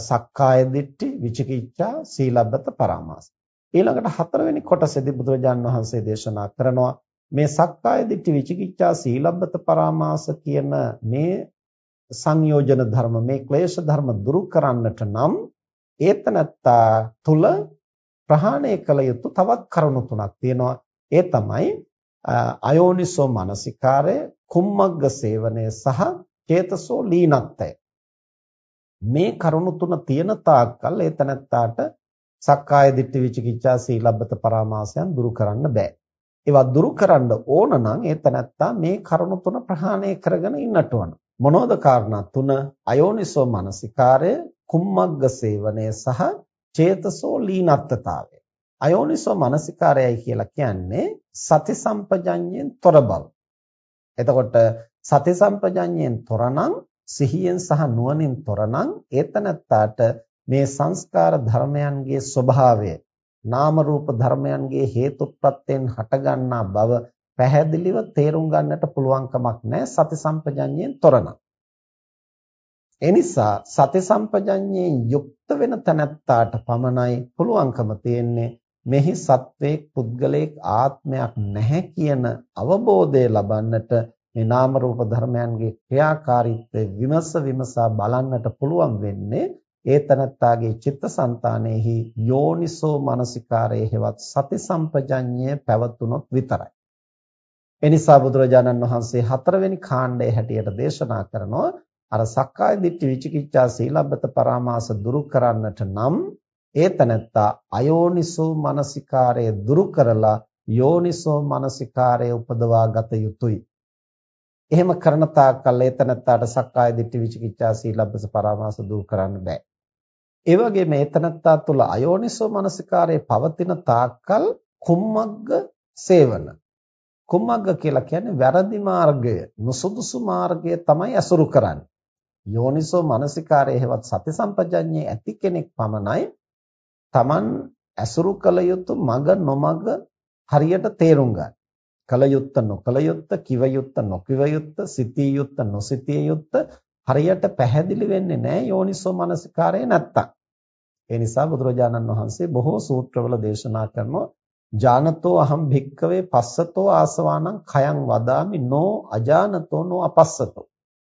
සක්කාය දිට්ඨි විචිකිච්ඡා සීලබ්බත පරාමාස. ඊළඟට හතරවෙනි කොටසේදී බුදුරජාන් වහන්සේ දේශනා කරනවා මේ සක්කාය දිට්ඨි විචිකිච්ඡා සීලබ්බත පරාමාස කියන මේ සංයෝජන ධර්ම මේ ක්ලේශ ධර්ම දුරු කරන්නට නම් ඒතනත්තා තුල ප්‍රහාණය කළ යුතු තවත් කරුණු තුනක් තියෙනවා. ඒ තමයි අයෝනිසෝ මනසිකාරය, කුම්මග්ග සේවනය සහ චේතසෝ ලීනත්වය. මේ කරුණු තුන තියෙන තාක්කල් ඒතනත්තාට සක්කාය දිට්ඨි විචිකිච්ඡා සීලබ්බත පරාමාසයන් දුරු කරන්න බෑ. ඒවා දුරු කරන්න ඕන නම් ඒතනත්තා මේ කරුණු තුන ප්‍රහාණය කරගෙන ඉන්නට ඕන. මොනෝද කාරණා තුන අයෝනිසෝ මනසිකාරය කුම්මග්ග සේවනය සහ චේතසෝ ලීනත්වතාවය. අයෝනිසෝ මනසිකාරයයි කියලා කියන්නේ සති සම්පජඤ්ඤයෙන් තොර බව. එතකොට සති සම්පජඤ්ඤයෙන් තොරනම් සිහියෙන් සහ නුවණින් තොරනම් ඒතනත්තාට මේ සංස්කාර ධර්මයන්ගේ ස්වභාවය නාම රූප ධර්මයන්ගේ හේතුප්‍රත්‍යයෙන් හටගන්නා බව පැහැදිලිව තේරුම් ගන්නට පුළුවන් කමක් නැහැ සති සම්පජඤ්ඤයෙන් තොරනම් එනිසා සති සම්පජඤ්ඤයෙන් යුක්ත වෙන තැනැත්තාට පමණයි පුළුවන්කම තියෙන්නේ මෙහි සත්වයක් පුද්ගලයෙක් ආත්මයක් නැහැ කියන අවබෝධය ලබන්නට මේ නාම රූප ධර්මයන්ගේ ක්‍රියාකාරීත්වය විමස විමසා බලන්නට පුළුවන් වෙන්නේ ඒ තනත්තාගේ චිත්තසංතානෙහි යෝනිසෝ මනසිකාරයේ හෙවත් සති සම්පජඤ්ඤය පැවතුනොත් විතරයි. එනිසා බුදුරජාණන් වහන්සේ හතරවෙනි කාණ්ඩයේ හැටියට දේශනා කරනවා අර සක්කාය දිට්ඨි විචිකිච්ඡා සීලබ්බත පරාමාස දුරු කරන්නට නම් ඒ තනත්තා අයෝනිසෝ මනසිකාරය දුරු කරලා යෝනිසෝ මනසිකාරය උපදවා ගත යුතුයි. එහෙම කරන තාක්කල් ඒතනත්තාට සක්කාය දිට්ඨි විචිකිච්ඡා සීලබ්බස පරාමාස දුරු කරන්න බෑ. ඒ වගේම ඒතනත්තා තුළ අයෝනිසෝ මනසිකාරයේ පවතින තාක්කල් කුම්මග්ග සේවන. කුම්මග්ග කියලා කියන්නේ වැරදි මාර්ගය, නුසුදුසු මාර්ගය තමයි අසුරු කරන්නේ. යෝනිසෝ මනසිකාරයේ හෙවත් සති සම්පජඤ්ඤේ ඇති කෙනෙක් පමණයි Taman ඇසුරු කළ යුතු මග නොමග හරියට තේරුම් ගන්න. කල යුත්ත නොකල යුත්ත කිව යුත්ත නොකිව යුත්ත සිතිය යුත්ත නොසිතිය යුත්ත හරියට පැහැදිලි වෙන්නේ නැහැ යෝනිසෝ මනසිකාරය නැත්තම්. ඒ නිසා බුදුරජාණන් වහන්සේ බොහෝ සූත්‍රවල දේශනා කරනවා ජානතෝ අහම් භික්කවේ පස්සතෝ ආසවානං khයං වදාමි නෝ අජානතෝ නෝ අපස්සතෝ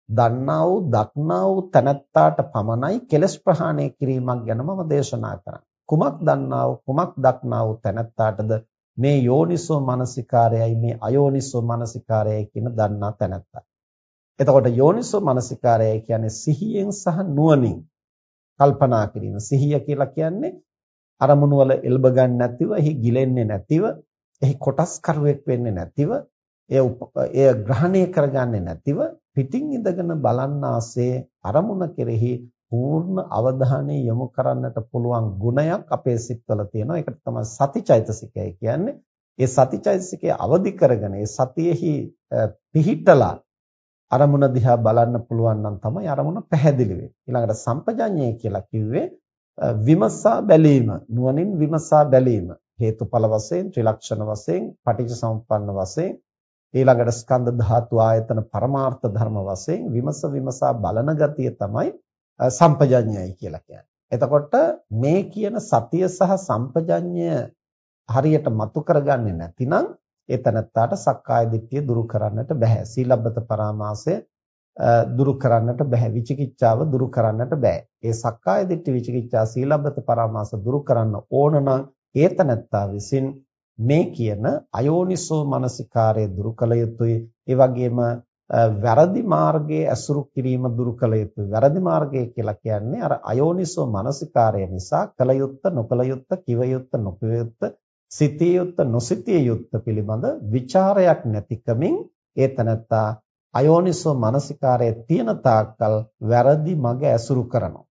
දන්නා වූ දක්නා වූ තනත්තාට පමණයි කෙලස් ප්‍රහාණය කිරීමක් ගැන මම දේශනා කරන්නේ කුමක් දන්නා වූ කුමක් දක්නා වූ තනත්තාටද මේ යෝනිසෝ මනසිකාරයයි මේ අයෝනිසෝ මනසිකාරයයි කියන දන්නා තැනැත්තා. එතකොට යෝනිසෝ මනසිකාරයයි කියන්නේ සිහියෙන් සහ නුවණින් කල්පනා කිරීම. සිහිය කියලා කියන්නේ අරමුණු වල එල්බ ගන්න නැතිව, එහි ගිලෙන්නේ නැතිව, එහි කොටස් කරුවෙක් වෙන්නේ නැතිව, එය එය ග්‍රහණය කරගන්නේ නැතිව පිටින් ඉඳගෙන බලන්නාසේ අරමුණ කෙරෙහි පූර්ණ අවධානය යොමු කරන්නට පුළුවන් ගුණයක් අපේ සිත්වල තියෙනවා. ඒකට තමයි සතිචෛතසිකය කියන්නේ. ඒ සතිචෛතසිකය අවදි කරගෙන ඒ සතියෙහි පිහිටලා අරමුණ දිහා බලන්න පුළුවන් නම් තමයි අරමුණ පැහැදිලි වෙන්නේ. ඊළඟට සම්පජඤ්ඤය කියලා කිව්වේ විමසා බැලීම, නුවණින් විමසා බැලීම. හේතුඵල වශයෙන්, ත්‍රිලක්ෂණ වශයෙන්, පටිච්චසමුප්පන්න වශයෙන්, ඊළඟට ස්කන්ධ ධාතු ආයතන පරමාර්ථ ධර්ම වශයෙන් විමස විමසා බලන ගතිය තමයි සම්පජඤ්ඤයයි කියලා කියන්නේ. එතකොට මේ කියන සතිය සහ සම්පජඤ්ඤය හරියට මතු කරගන්නේ නැතිනම් ඒ තනත්තාට සක්කාය දිට්ඨිය දුරු කරන්නට බෑ. සීලබ්බත පරාමාසය දුරු කරන්නට බෑ. විචිකිච්ඡාව දුරු කරන්නට බෑ. ඒ සක්කාය දිට්ඨි විචිකිච්ඡා සීලබ්බත පරාමාස දුරු කරන්න ඕන නම් ඒ තනත්තා විසින් මේ කියන අයෝනිසෝ මනසිකාරය දුරු කළ යුතුයි. ඒ වගේම වැරදි මාර්ගයේ ඇසුරු කිරීම දුරු කළ යුතුයි. වැරදි මාර්ගය කියලා කියන්නේ අර අයෝනිසෝ මනසිකාරය නිසා කල යුත්ත නොකල යුත්ත කිව යුත්ත නොකිව යුත්ත සිටිය යුත්ත නොසිටිය යුත්ත පිළිබඳ ਵਿਚාරයක් නැතිකමින් ඒ තනත්තා අයෝනිසෝ මනසිකාරයේ තියෙන තාක්කල් වැරදි මඟ ඇසුරු කරනවා.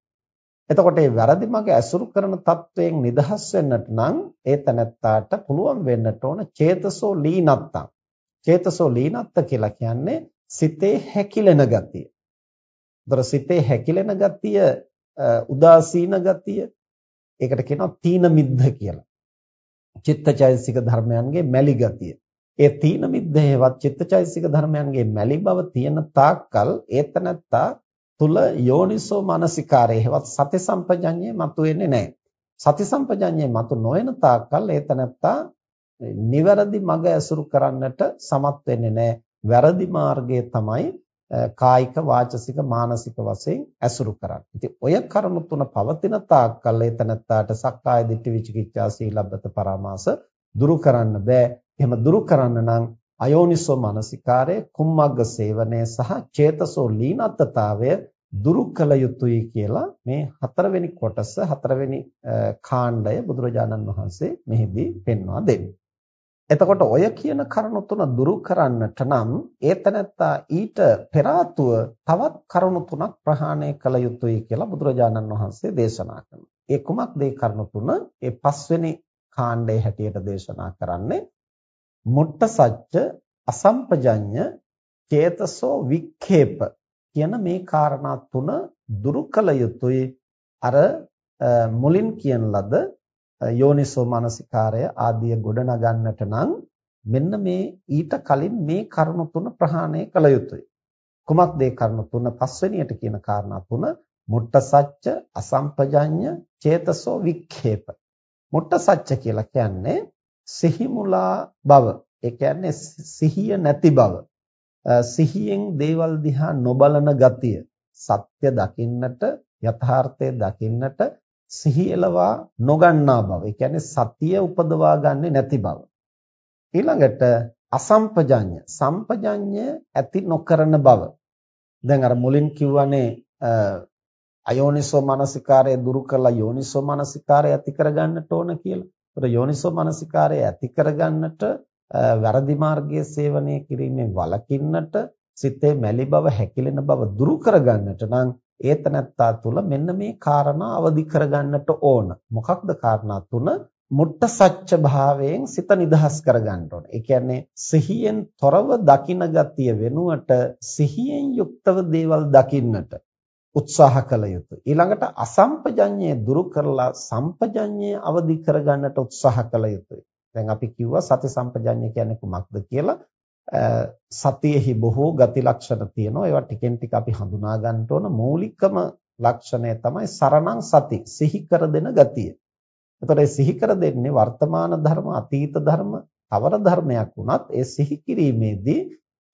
එතකොට මේ වැරදි මඟ ඇසුරු කරන තත්වයෙන් නිදහස් වෙන්නට නම් ඒ තනත්තාට පුළුවන් වෙන්නට ඕන චේතසෝ ලීනත්තං. චේතසෝ ලීනත්ත කියලා කියන්නේ සිතේ හැකිලෙන ගතිය. ඒතර සිතේ හැකිලෙන ගතිය උදාසීන ගතිය ඒකට කියනවා තීන මිද්ධ කියලා. චිත්තචෛතසික ධර්මයන්ගේ මැලි ගතිය. ඒ තීන මිද්ධේවත් චිත්තචෛතසික ධර්මයන්ගේ මැලි බව තියෙන තාක්කල් ඒතනත්තා තුල යෝනිසෝ මානසිකාරය හෙවත් සති සම්පජඤ්ඤය මතුවෙන්නේ නැහැ. සති සම්පජඤ්ඤය මතු නොවන තාක්කල් ඒතනත්තා නිවැරදි මඟ ඇසුරු කරන්නට සමත් වෙන්නේ නැහැ. වැරදි මාර්ගය තමයි කායික වාචසික මානසික වශයෙන් ඇසුරු කරන්නේ. ඉතින් ඔය කරුණු තුන පවතින තාක්කල් එතනත්තාට සක්කාය දිට්ඨි විචිකිච්ඡා සීලබ්බත පරාමාස දුරු කරන්න බෑ. එහෙම දුරු කරන්න නම් අයෝනිසෝ මානසිකාරය කුම්මග්ග සේවනය සහ චේතසෝ ලීනත්තාවය දුරු කළ යුතුයි කියලා මේ හතරවෙනි කොටස හතරවෙනි කාණ්ඩය බුදුරජාණන් වහන්සේ මෙහිදී පෙන්වා දෙන්නේ. එතකොට ඔය කියන කරුණු තුන දුරු කරන්නට නම් ඒතනත්තා ඊට පෙර තවත් කරුණු තුනක් ප්‍රහාණය කළ යුතුයි කියලා බුදුරජාණන් වහන්සේ දේශනා කරනවා. ඒ කුමක්ද ඒ කරුණු තුන? ඒ පස්වෙනි කාණ්ඩයේ හැටියට දේශනා කරන්නේ මුට්ට සච්ච අසම්පජඤ්ඤ චේතසෝ වික්ඛේප කියන මේ කාරණා තුන දුරු කළ යුතුයි අර මුලින් කියන ලද යෝනිසෝ මානසිකාරය ආදිය ගොඩනගන්නට නම් මෙන්න මේ ඊට කලින් මේ කරුණු තුන ප්‍රහාණය කළ යුතුයි. කුමක්ද ඒ කරුණු තුන පස්වෙනියට කියන කාරණා තුන මුට්ට සච්ච අසම්පජඤ්ඤ චේතසෝ වික්ඛේප. මුට්ට සච්ච කියලා කියන්නේ සිහිමුලා බව. ඒ කියන්නේ සිහිය නැති බව. සිහියෙන් දේවල් දිහා නොබලන ගතිය. සත්‍ය දකින්නට යථාර්ථය දකින්නට සිහියලවා නොගන්නා බව. ඒ කියන්නේ සතිය උපදවා ගන්නේ නැති බව. ඊළඟට අසම්පජඤ්ඤ සම්පජඤ්ඤ ඇති නොකරන බව. දැන් අර මුලින් කිව්වනේ අයෝනිසෝ මනසිකාරය දුරු කරලා යෝනිසෝ මනසිකාරය ඇති කරගන්නට ඕන කියලා. ඒතර යෝනිසෝ මනසිකාරය ඇති කරගන්නට වැරදි මාර්ගයේ සේවනය කිරීමෙන් වළකින්නට සිතේ මැලි බව හැකිලෙන බව දුරු කරගන්නට නම් ඒතනත්තා තුල මෙන්න මේ කාරණා අවදි කරගන්නට ඕන. මොකක්ද කාරණා තුන? මුට්ට සත්‍ය භාවයෙන් සිත නිදහස් කරගන්න ඕන. ඒ කියන්නේ සිහියෙන් තොරව දකින ගතිය වෙනුවට සිහියෙන් යුක්තව දේවල් දකින්නට උත්සාහ කළ යුතුයි. ඊළඟට අසම්පජඤ්ඤය දුරු කරලා සම්පජඤ්ඤය අවදි කරගන්නට උත්සාහ කළ යුතුයි. දැන් අපි කිව්වා සති සම්පජඤ්ඤය කියන්නේ කුමක්ද කියලා. සතියෙහි බොහෝ ගති ලක්ෂණ තියෙනවා. ඒවා ටිකෙන් ටික අපි හඳුනා ගන්න ඕන. මූලිකම ලක්ෂණය තමයි සරණං සති සිහි කර දෙන ගතිය. එතකොට ඒ සිහි කර දෙන්නේ වර්තමාන ධර්ම, අතීත ධර්ම, කවර ධර්මයක් වුණත් ඒ සිහි කිරීමේදී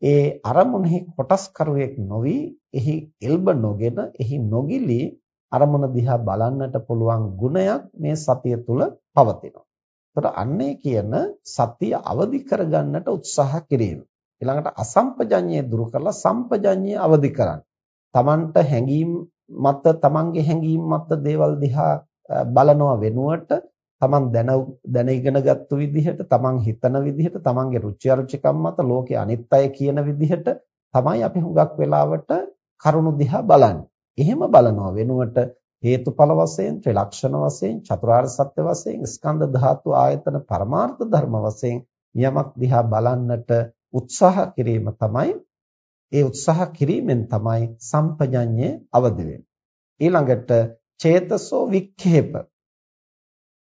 ඒ අරමුණෙහි කොටස් කරුවෙක් නොවි එහි එල්බ නොගෙන එහි නොගිලී අරමුණ දිහා බලන්නට පුළුවන් ගුණයක් මේ සතිය තුල පවතිනවා. ඒතර අන්නේ කියන සතිය අවදි කරගන්නට උත්සාහ කිරීම. ඊළඟට අසම්පජඤ්ඤය දුරු කරලා සම්පජඤ්ඤය අවදි කරන්න. Tamanට හැඟීම් මත Tamanගේ හැඟීම් මත දේවල් දිහා බලනවා වෙනුවට තමන් දැන දැන ඉගෙනගත්තු විදිහට තමන් හිතන විදිහට තමන්ගේ රුචි අරුචිකම් මත ලෝකේ අනිත් අය කියන විදිහට තමයි අපි හුඟක් වෙලාවට කරුණු දිහා බලන්නේ. එහෙම බලනවා වෙනුවට හේතුඵල වශයෙන් ත්‍රිලක්ෂණ වශයෙන් චතුරාර්ය සත්‍ය වශයෙන් ස්කන්ධ ධාතු ආයතන පරමාර්ථ ධර්ම වශයෙන් යමක් දිහා බලන්නට උත්සාහ කිරීම තමයි ඒ උත්සාහ කිරීමෙන් තමයි සම්පජඤ්ඤය අවදි වෙන්නේ. ඊළඟට චේතසෝ වික්ඛේප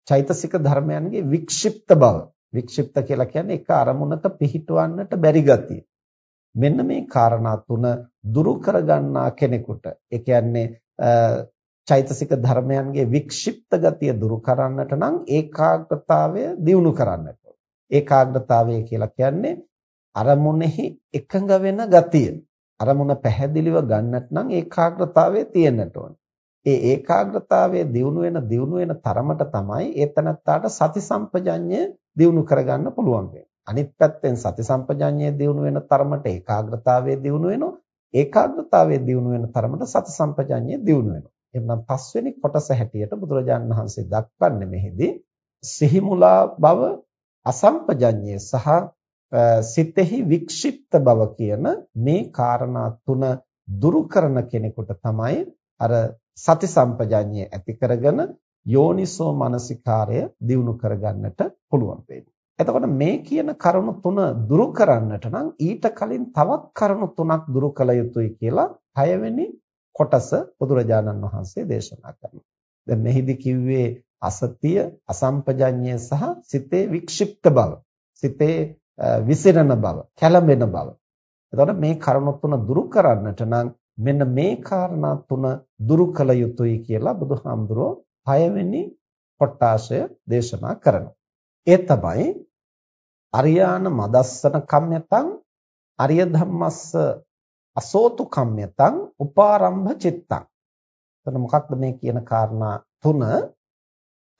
චෛතසික ධර්මයන්ගේ වික්ෂිප්ත බව. වික්ෂිප්ත කියලා කියන්නේ එක අරමුණක පිහිටවන්නට බැරි ගතිය. මෙන්න මේ කාරණා තුන දුරු කරගන්නා කෙනෙකුට ඒ කියන්නේ චෛතසික ධර්මයන්ගේ වික්ෂිප්ත ගතිය දුරු කරන්නට නම් ඒකාග්‍රතාවය දියුණු කරන්නට ඒකාග්‍රතාවය කියලා කියන්නේ අරමුණෙහි එකඟ වෙන ගතිය. අරමුණ පැහැදිලිව ගන්නට නම් ඒකාග්‍රතාවය තියෙන්නට ඕනේ. ඒ ඒකාග්‍රතාවය දියුණු වෙන දියුණු වෙන තරමට තමයි ඒතනත්තාට සති සම්පජඤ්ඤය දියුණු කරගන්න පුළුවන් වෙන්නේ. අනිත් පැත්තෙන් සති සම්පජඤ්ඤය දියුණු වෙන තරමට ඒකාග්‍රතාවය දියුණු වෙනවා. ඒකාග්‍රතාවය දියුණු වෙන තරමට සති සම්පජඤ්ඤය දියුණු වෙනවා. එහෙනම් පස්වෙනි කොටස හැටියට බුදුරජාණන් වහන්සේ දක්වන්නේ මෙහිදී සිහිමුලා බව අසම්පජඤ්ඤය සහ සිතෙහි වික්ෂිප්ත බව කියන මේ කාරණා තුන දුරු කරන කෙනෙකුට තමයි අර සති සම්පජඤ්ඤය ඇති කරගෙන යෝනිසෝ මනසිකාරය දියුණු කරගන්නට පුළුවන් වෙන්නේ. එතකොට මේ කියන කරුණු තුන දුරු කරන්නට නම් ඊට කලින් තවත් කරුණු තුනක් දුරු කළ යුතුයි කියලා හයවෙනි කොටස බුදුරජාණන් වහන්සේ දේශනා කරනවා. දැන් මෙහිදී කිව්වේ අසතිය, අසම්පජඤ්ඤය සහ සිතේ වික්ෂිප්ත බව, සිතේ විසිරෙන බව, කැළඹෙන බව. එතකොට මේ කරුණු තුන දුරු කරන්නට නම් මෙන්න මේ කාරණා තුන දුරු කළ යුතුයි කියලා බුදුහාමුදුරුවෝ හයවෙනි කොටාශය දේශනා කරනවා. ඒ තමයි අරියාන මදස්සන කම්යතං අරිය ධම්මස්ස අසෝතු කම්යතං උපාරම්භ චිත්තං. එතන මොකක්ද මේ කියන කාරණා තුන?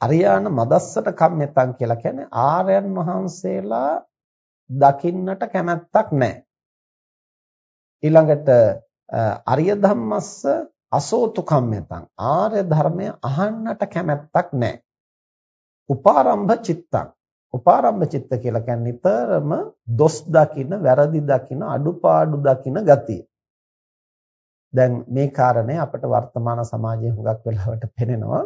අරියාන මදස්සන කම්යතං කියලා කියන්නේ ආර්යයන් වහන්සේලා දකින්නට කැමැත්තක් නැහැ. ඊළඟට අරිය ධම්මස්ස අසෝතු කම්මෙතං ආර්ය ධර්මය අහන්නට කැමැත්තක් නැහැ. උපාරම්භ චිත්තං උපාරම්භ චිත්ත කියලා කියන්නේ නිතරම දොස් දකින, වැරදි දකින, අඩුපාඩු දකින ගතිය. දැන් මේ කාරණේ අපිට වර්තමාන සමාජයේ හුඟක් වෙලාවට පෙනෙනවා.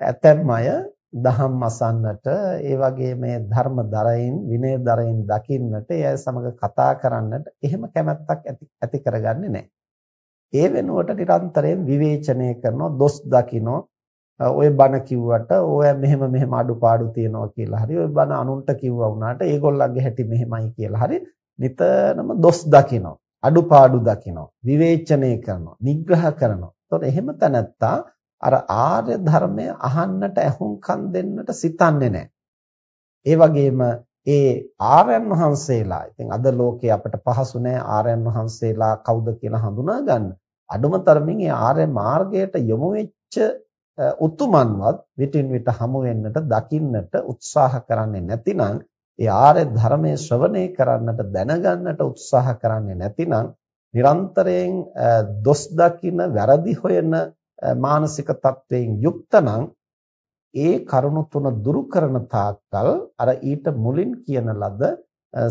ඇතැම් අය දහම් අසන්නට, ඒ වගේ මේ ධර්ම දරයින්, විනය දරයින් දකින්නට, එය සමග කතා කරන්නට එහෙම කැමැත්තක් ඇති ඇති කරගන්නේ නැහැ. ඒ වෙනුවට නිරන්තරයෙන් විවේචනය කරනවා දොස් දකිනවා. ඔය බණ කිව්වට ඔය මෙහෙම මෙහෙම අඩුපාඩු තියෙනවා කියලා හරි ඔය බණ අනුන්ට කිව්වා වුණාට ඒගොල්ලන්ගේ හැටි මෙහෙමයි කියලා හරි නිතරම දොස් දකිනවා අඩුපාඩු දකිනවා විවේචනය කරනවා නිග්‍රහ කරනවා. එතකොට එහෙම තැනත්තා අර ආර්ය ධර්මය අහන්නට ඇහුම්කන් දෙන්නට සිතන්නේ නැහැ. ඒ වගේම ඒ ආර්යයන් වහන්සේලා ඉතින් අද ලෝකේ අපිට පහසු නෑ ආර්යයන් වහන්සේලා කවුද කියලා හඳුනා ගන්න. අඩුම තරමින් ඒ ආර්ය මාර්ගයට යොමු වෙච්ච උතුමන්වත් විටින් විට හමු වෙන්නට දකින්නට උත්සාහ කරන්නේ නැතිනම් ඒ ආර්ය ධර්මයේ ශ්‍රවණය කරන්නට දැනගන්නට උත්සාහ කරන්නේ නැතිනම් නිරන්තරයෙන් දොස් දකින වැරදි හොයන මානසික තත්වයෙන් යුක්තනම් ඒ කරුණු තුන දුරු කරන තාක්කල් අර ඊට මුලින් කියන ලද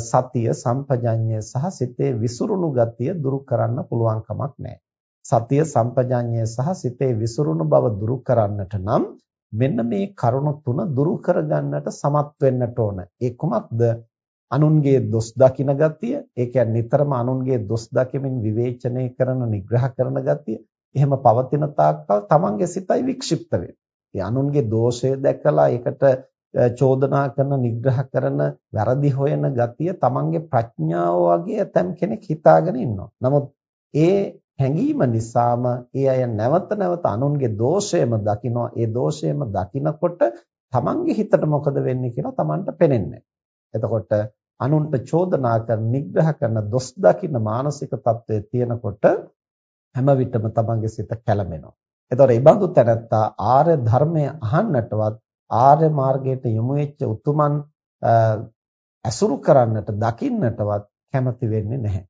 සතිය සම්පජඤ්ඤය සහ සිතේ විසුරුණු ගතිය දුරු කරන්න පුළුවන් කමක් නැහැ. සතිය සම්පජඤ්ඤය සහ සිතේ විසුරුණු බව දුරු කරන්නට නම් මෙන්න මේ කරුණු තුන දුරු කරගන්නට සමත් වෙන්නට ඕන. ඒ කුමක්ද? අනුන්ගේ දොස් දකින ගතිය, ඒ කියන්නේ නිතරම අනුන්ගේ දොස් දකිමින් විවේචනය කරන නිග්‍රහ කරන ගතිය. එහෙම පවතින තාක්කල් තමන්ගේ සිතයි වික්ෂිප්ත වෙන්නේ. ඒ අනුන්ගේ දෝෂය දැකලා ඒකට චෝදනා කරන නිග්‍රහ කරන වැරදි හොයන ගතිය තමන්ගේ ප්‍රඥාව වගේ ඇතම් කෙනෙක් හිතාගෙන ඉන්නවා. නමුත් ඒ හැඟීම නිසාම ඒ අය නැවත නැවත අනුන්ගේ දෝෂයම දකිනවා. ඒ දෝෂයම දකිනකොට තමන්ගේ හිතට මොකද වෙන්නේ කියලා තමන්ට පේන්නේ එතකොට අනුන්ට චෝදනා කරන නිග්‍රහ කරන දොස් දකින්න මානසික තත්වයේ තියෙනකොට හැම විටම තමන්ගේ සිත කැළඹෙනවා. එතකොට මේ බඳු තැනත්තා ආර්ය ධර්මය අහන්නටවත් ආර්ය මාර්ගයට යොමු වෙච්ච උතුමන් ඇසුරු කරන්නට දකින්නටවත් කැමති වෙන්නේ නැහැ.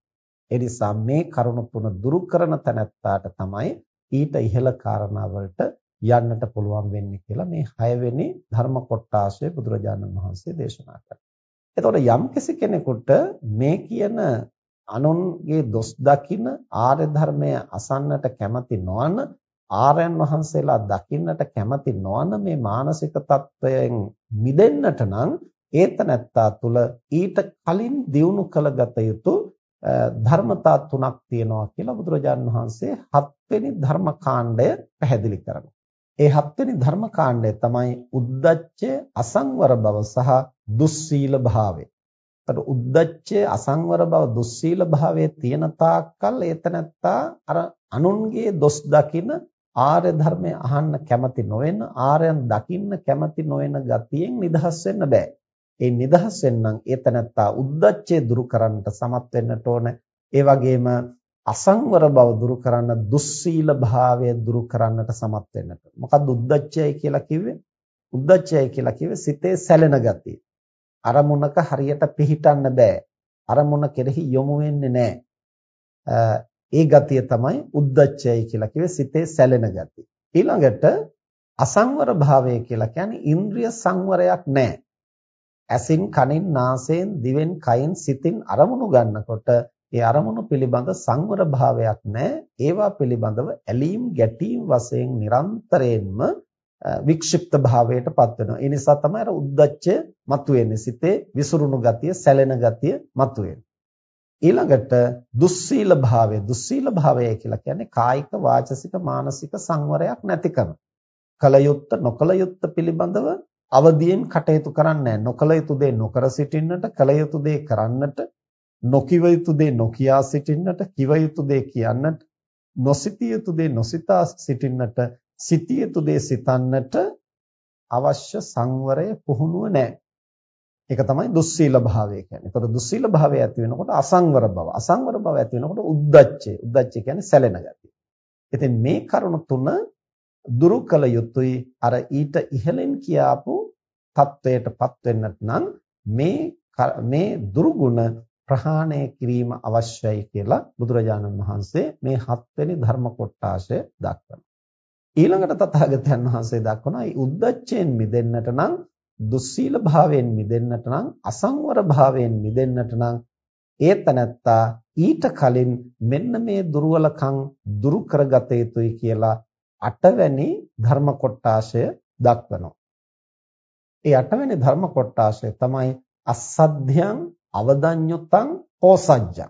ඒ නිසා මේ කරුණ තුන දුරු කරන තැනත්තාට තමයි ඊට ඉහළ කාරණාවලට යන්නට පුළුවන් වෙන්නේ කියලා මේ 6 වෙනි ධර්ම කොටාශය බුදුරජාණන් වහන්සේ දේශනා කරා. එතකොට යම් කෙනෙකුට මේ කියන අනුන්ගේ දොස් දකින ආර්ය ධර්මය අසන්නට කැමති නොවන ආර්යයන් වහන්සේලා දකින්නට කැමති නොවන මේ මානසික තත්වයෙන් මිදෙන්නට නම් ඒතනත්තා තුල ඊට කලින් දියුණු කළගත යුතු ධර්මතා තුනක් තියෙනවා කියලා බුදුරජාණන් වහන්සේ හත්වෙනි ධර්මකාණ්ඩය පැහැදිලි කරනවා. ඒ හත්වෙනි ධර්මකාණ්ඩය තමයි උද්දච්චය, අසංවර බව සහ දුස්සීල භාවය. එතකොට උද්දච්චය, අසංවර බව, දුස්සීල භාවයේ තියෙන තාක්කල් ඒතනත්තා අර අනුන්ගේ දොස් දකින ආර්ය ධර්මය අහන්න කැමති නොවෙන ආර්යයන් දකින්න කැමති නොවන ගතියෙන් නිදහස් වෙන්න බෑ. ඒ නිදහස් වෙන්නම් ඒතනත්තා උද්දච්චය දුරු කරන්නට සමත් වෙන්නට ඕන. ඒ වගේම අසංවර බව දුරු කරන්න දුස්සීල භාවය දුරු කරන්නට සමත් වෙන්නට. මොකක්ද උද්දච්චයයි කියලා කිව්වේ? උද්දච්චයයි කියලා කිව්වේ සිතේ සැලෙන ගතිය. අරමුණක හරියට පිහිටන්න බෑ. අරමුණ කෙරෙහි යොමු වෙන්නේ නැහැ. ඒ ගතිය තමයි උද්දච්චයයි කියලා කිව්වේ සිතේ සැලෙන ගතිය. ඊළඟට අසංවර භාවය කියලා කියන්නේ ඉන්ද්‍රිය සංවරයක් නැහැ. ඇසින් කනින් නාසයෙන් දිවෙන් කයින් සිතින් අරමුණු ගන්නකොට ඒ අරමුණු පිළිබඳ සංවර භාවයක් නැහැ. ඒවා පිළිබඳව ඇලීම් ගැටීම් වශයෙන් නිරන්තරයෙන්ම වික්ෂිප්ත භාවයටපත් වෙනවා. ඒ නිසා තමයි අර උද්දච්චය මතුවෙන්නේ. සිතේ විසිරුණු ගතිය, සැලෙන ගතිය මතුවෙන්නේ. ඊළඟට දුස්සීල භාවය දුස්සීල භාවය කියලා කියන්නේ කායික වාචසික මානසික සංවරයක් නැතිකම කලයුත්ත නොකලයුත්ත පිළිබඳව අවදියෙන් කටයුතු කරන්නේ නොකල යුතු දේ නොකර සිටින්නට කල යුතු දේ කරන්නට නොකිව යුතු දේ නොකියා සිටින්නට කිව යුතු දේ කියන්නට නොසිතිය යුතු දේ නොසිතා සිටින්නට සිටිය යුතු දේ සිතන්නට අවශ්‍ය සංවරය පුහුණුව නැහැ ඒක තමයි දුස්සීල භාවය කියන්නේ. ඒතර දුස්සීල භාවය ඇති වෙනකොට අසංවර බව. අසංවර බව ඇති වෙනකොට උද්දච්චය. උද්දච්චය කියන්නේ සැලෙන ගතිය. ඉතින් මේ කරුණු තුන දුරු කළ යුතුයි අර ඊට ඉහළින් කියාපු තත්වයටපත් වෙන්නට නම් මේ මේ දුර්ගුණ ප්‍රහාණය කිරීම අවශ්‍යයි කියලා බුදුරජාණන් වහන්සේ මේ හත්වෙනි ධර්ම කොටාශය දක්වනවා. ඊළඟට තථාගතයන් වහන්සේ දක්වනවා මේ උද්දච්චයෙන් මිදෙන්නට නම් දුස්සීල භාවයෙන් මිදෙන්නට නම් අසංවර භාවයෙන් මිදෙන්නට නම් ඒ තනත්තා ඊට කලින් මෙන්න මේ දුර්වලකම් දුරු කරගත යුතුයි කියලා අටවැනි ධර්ම කොටාශය දක්වනවා. ඒ අටවැනි ධර්ම කොටාශය තමයි අසද්ධ්‍යං අවදඤ්ඤුතං ඕසජ්ජං.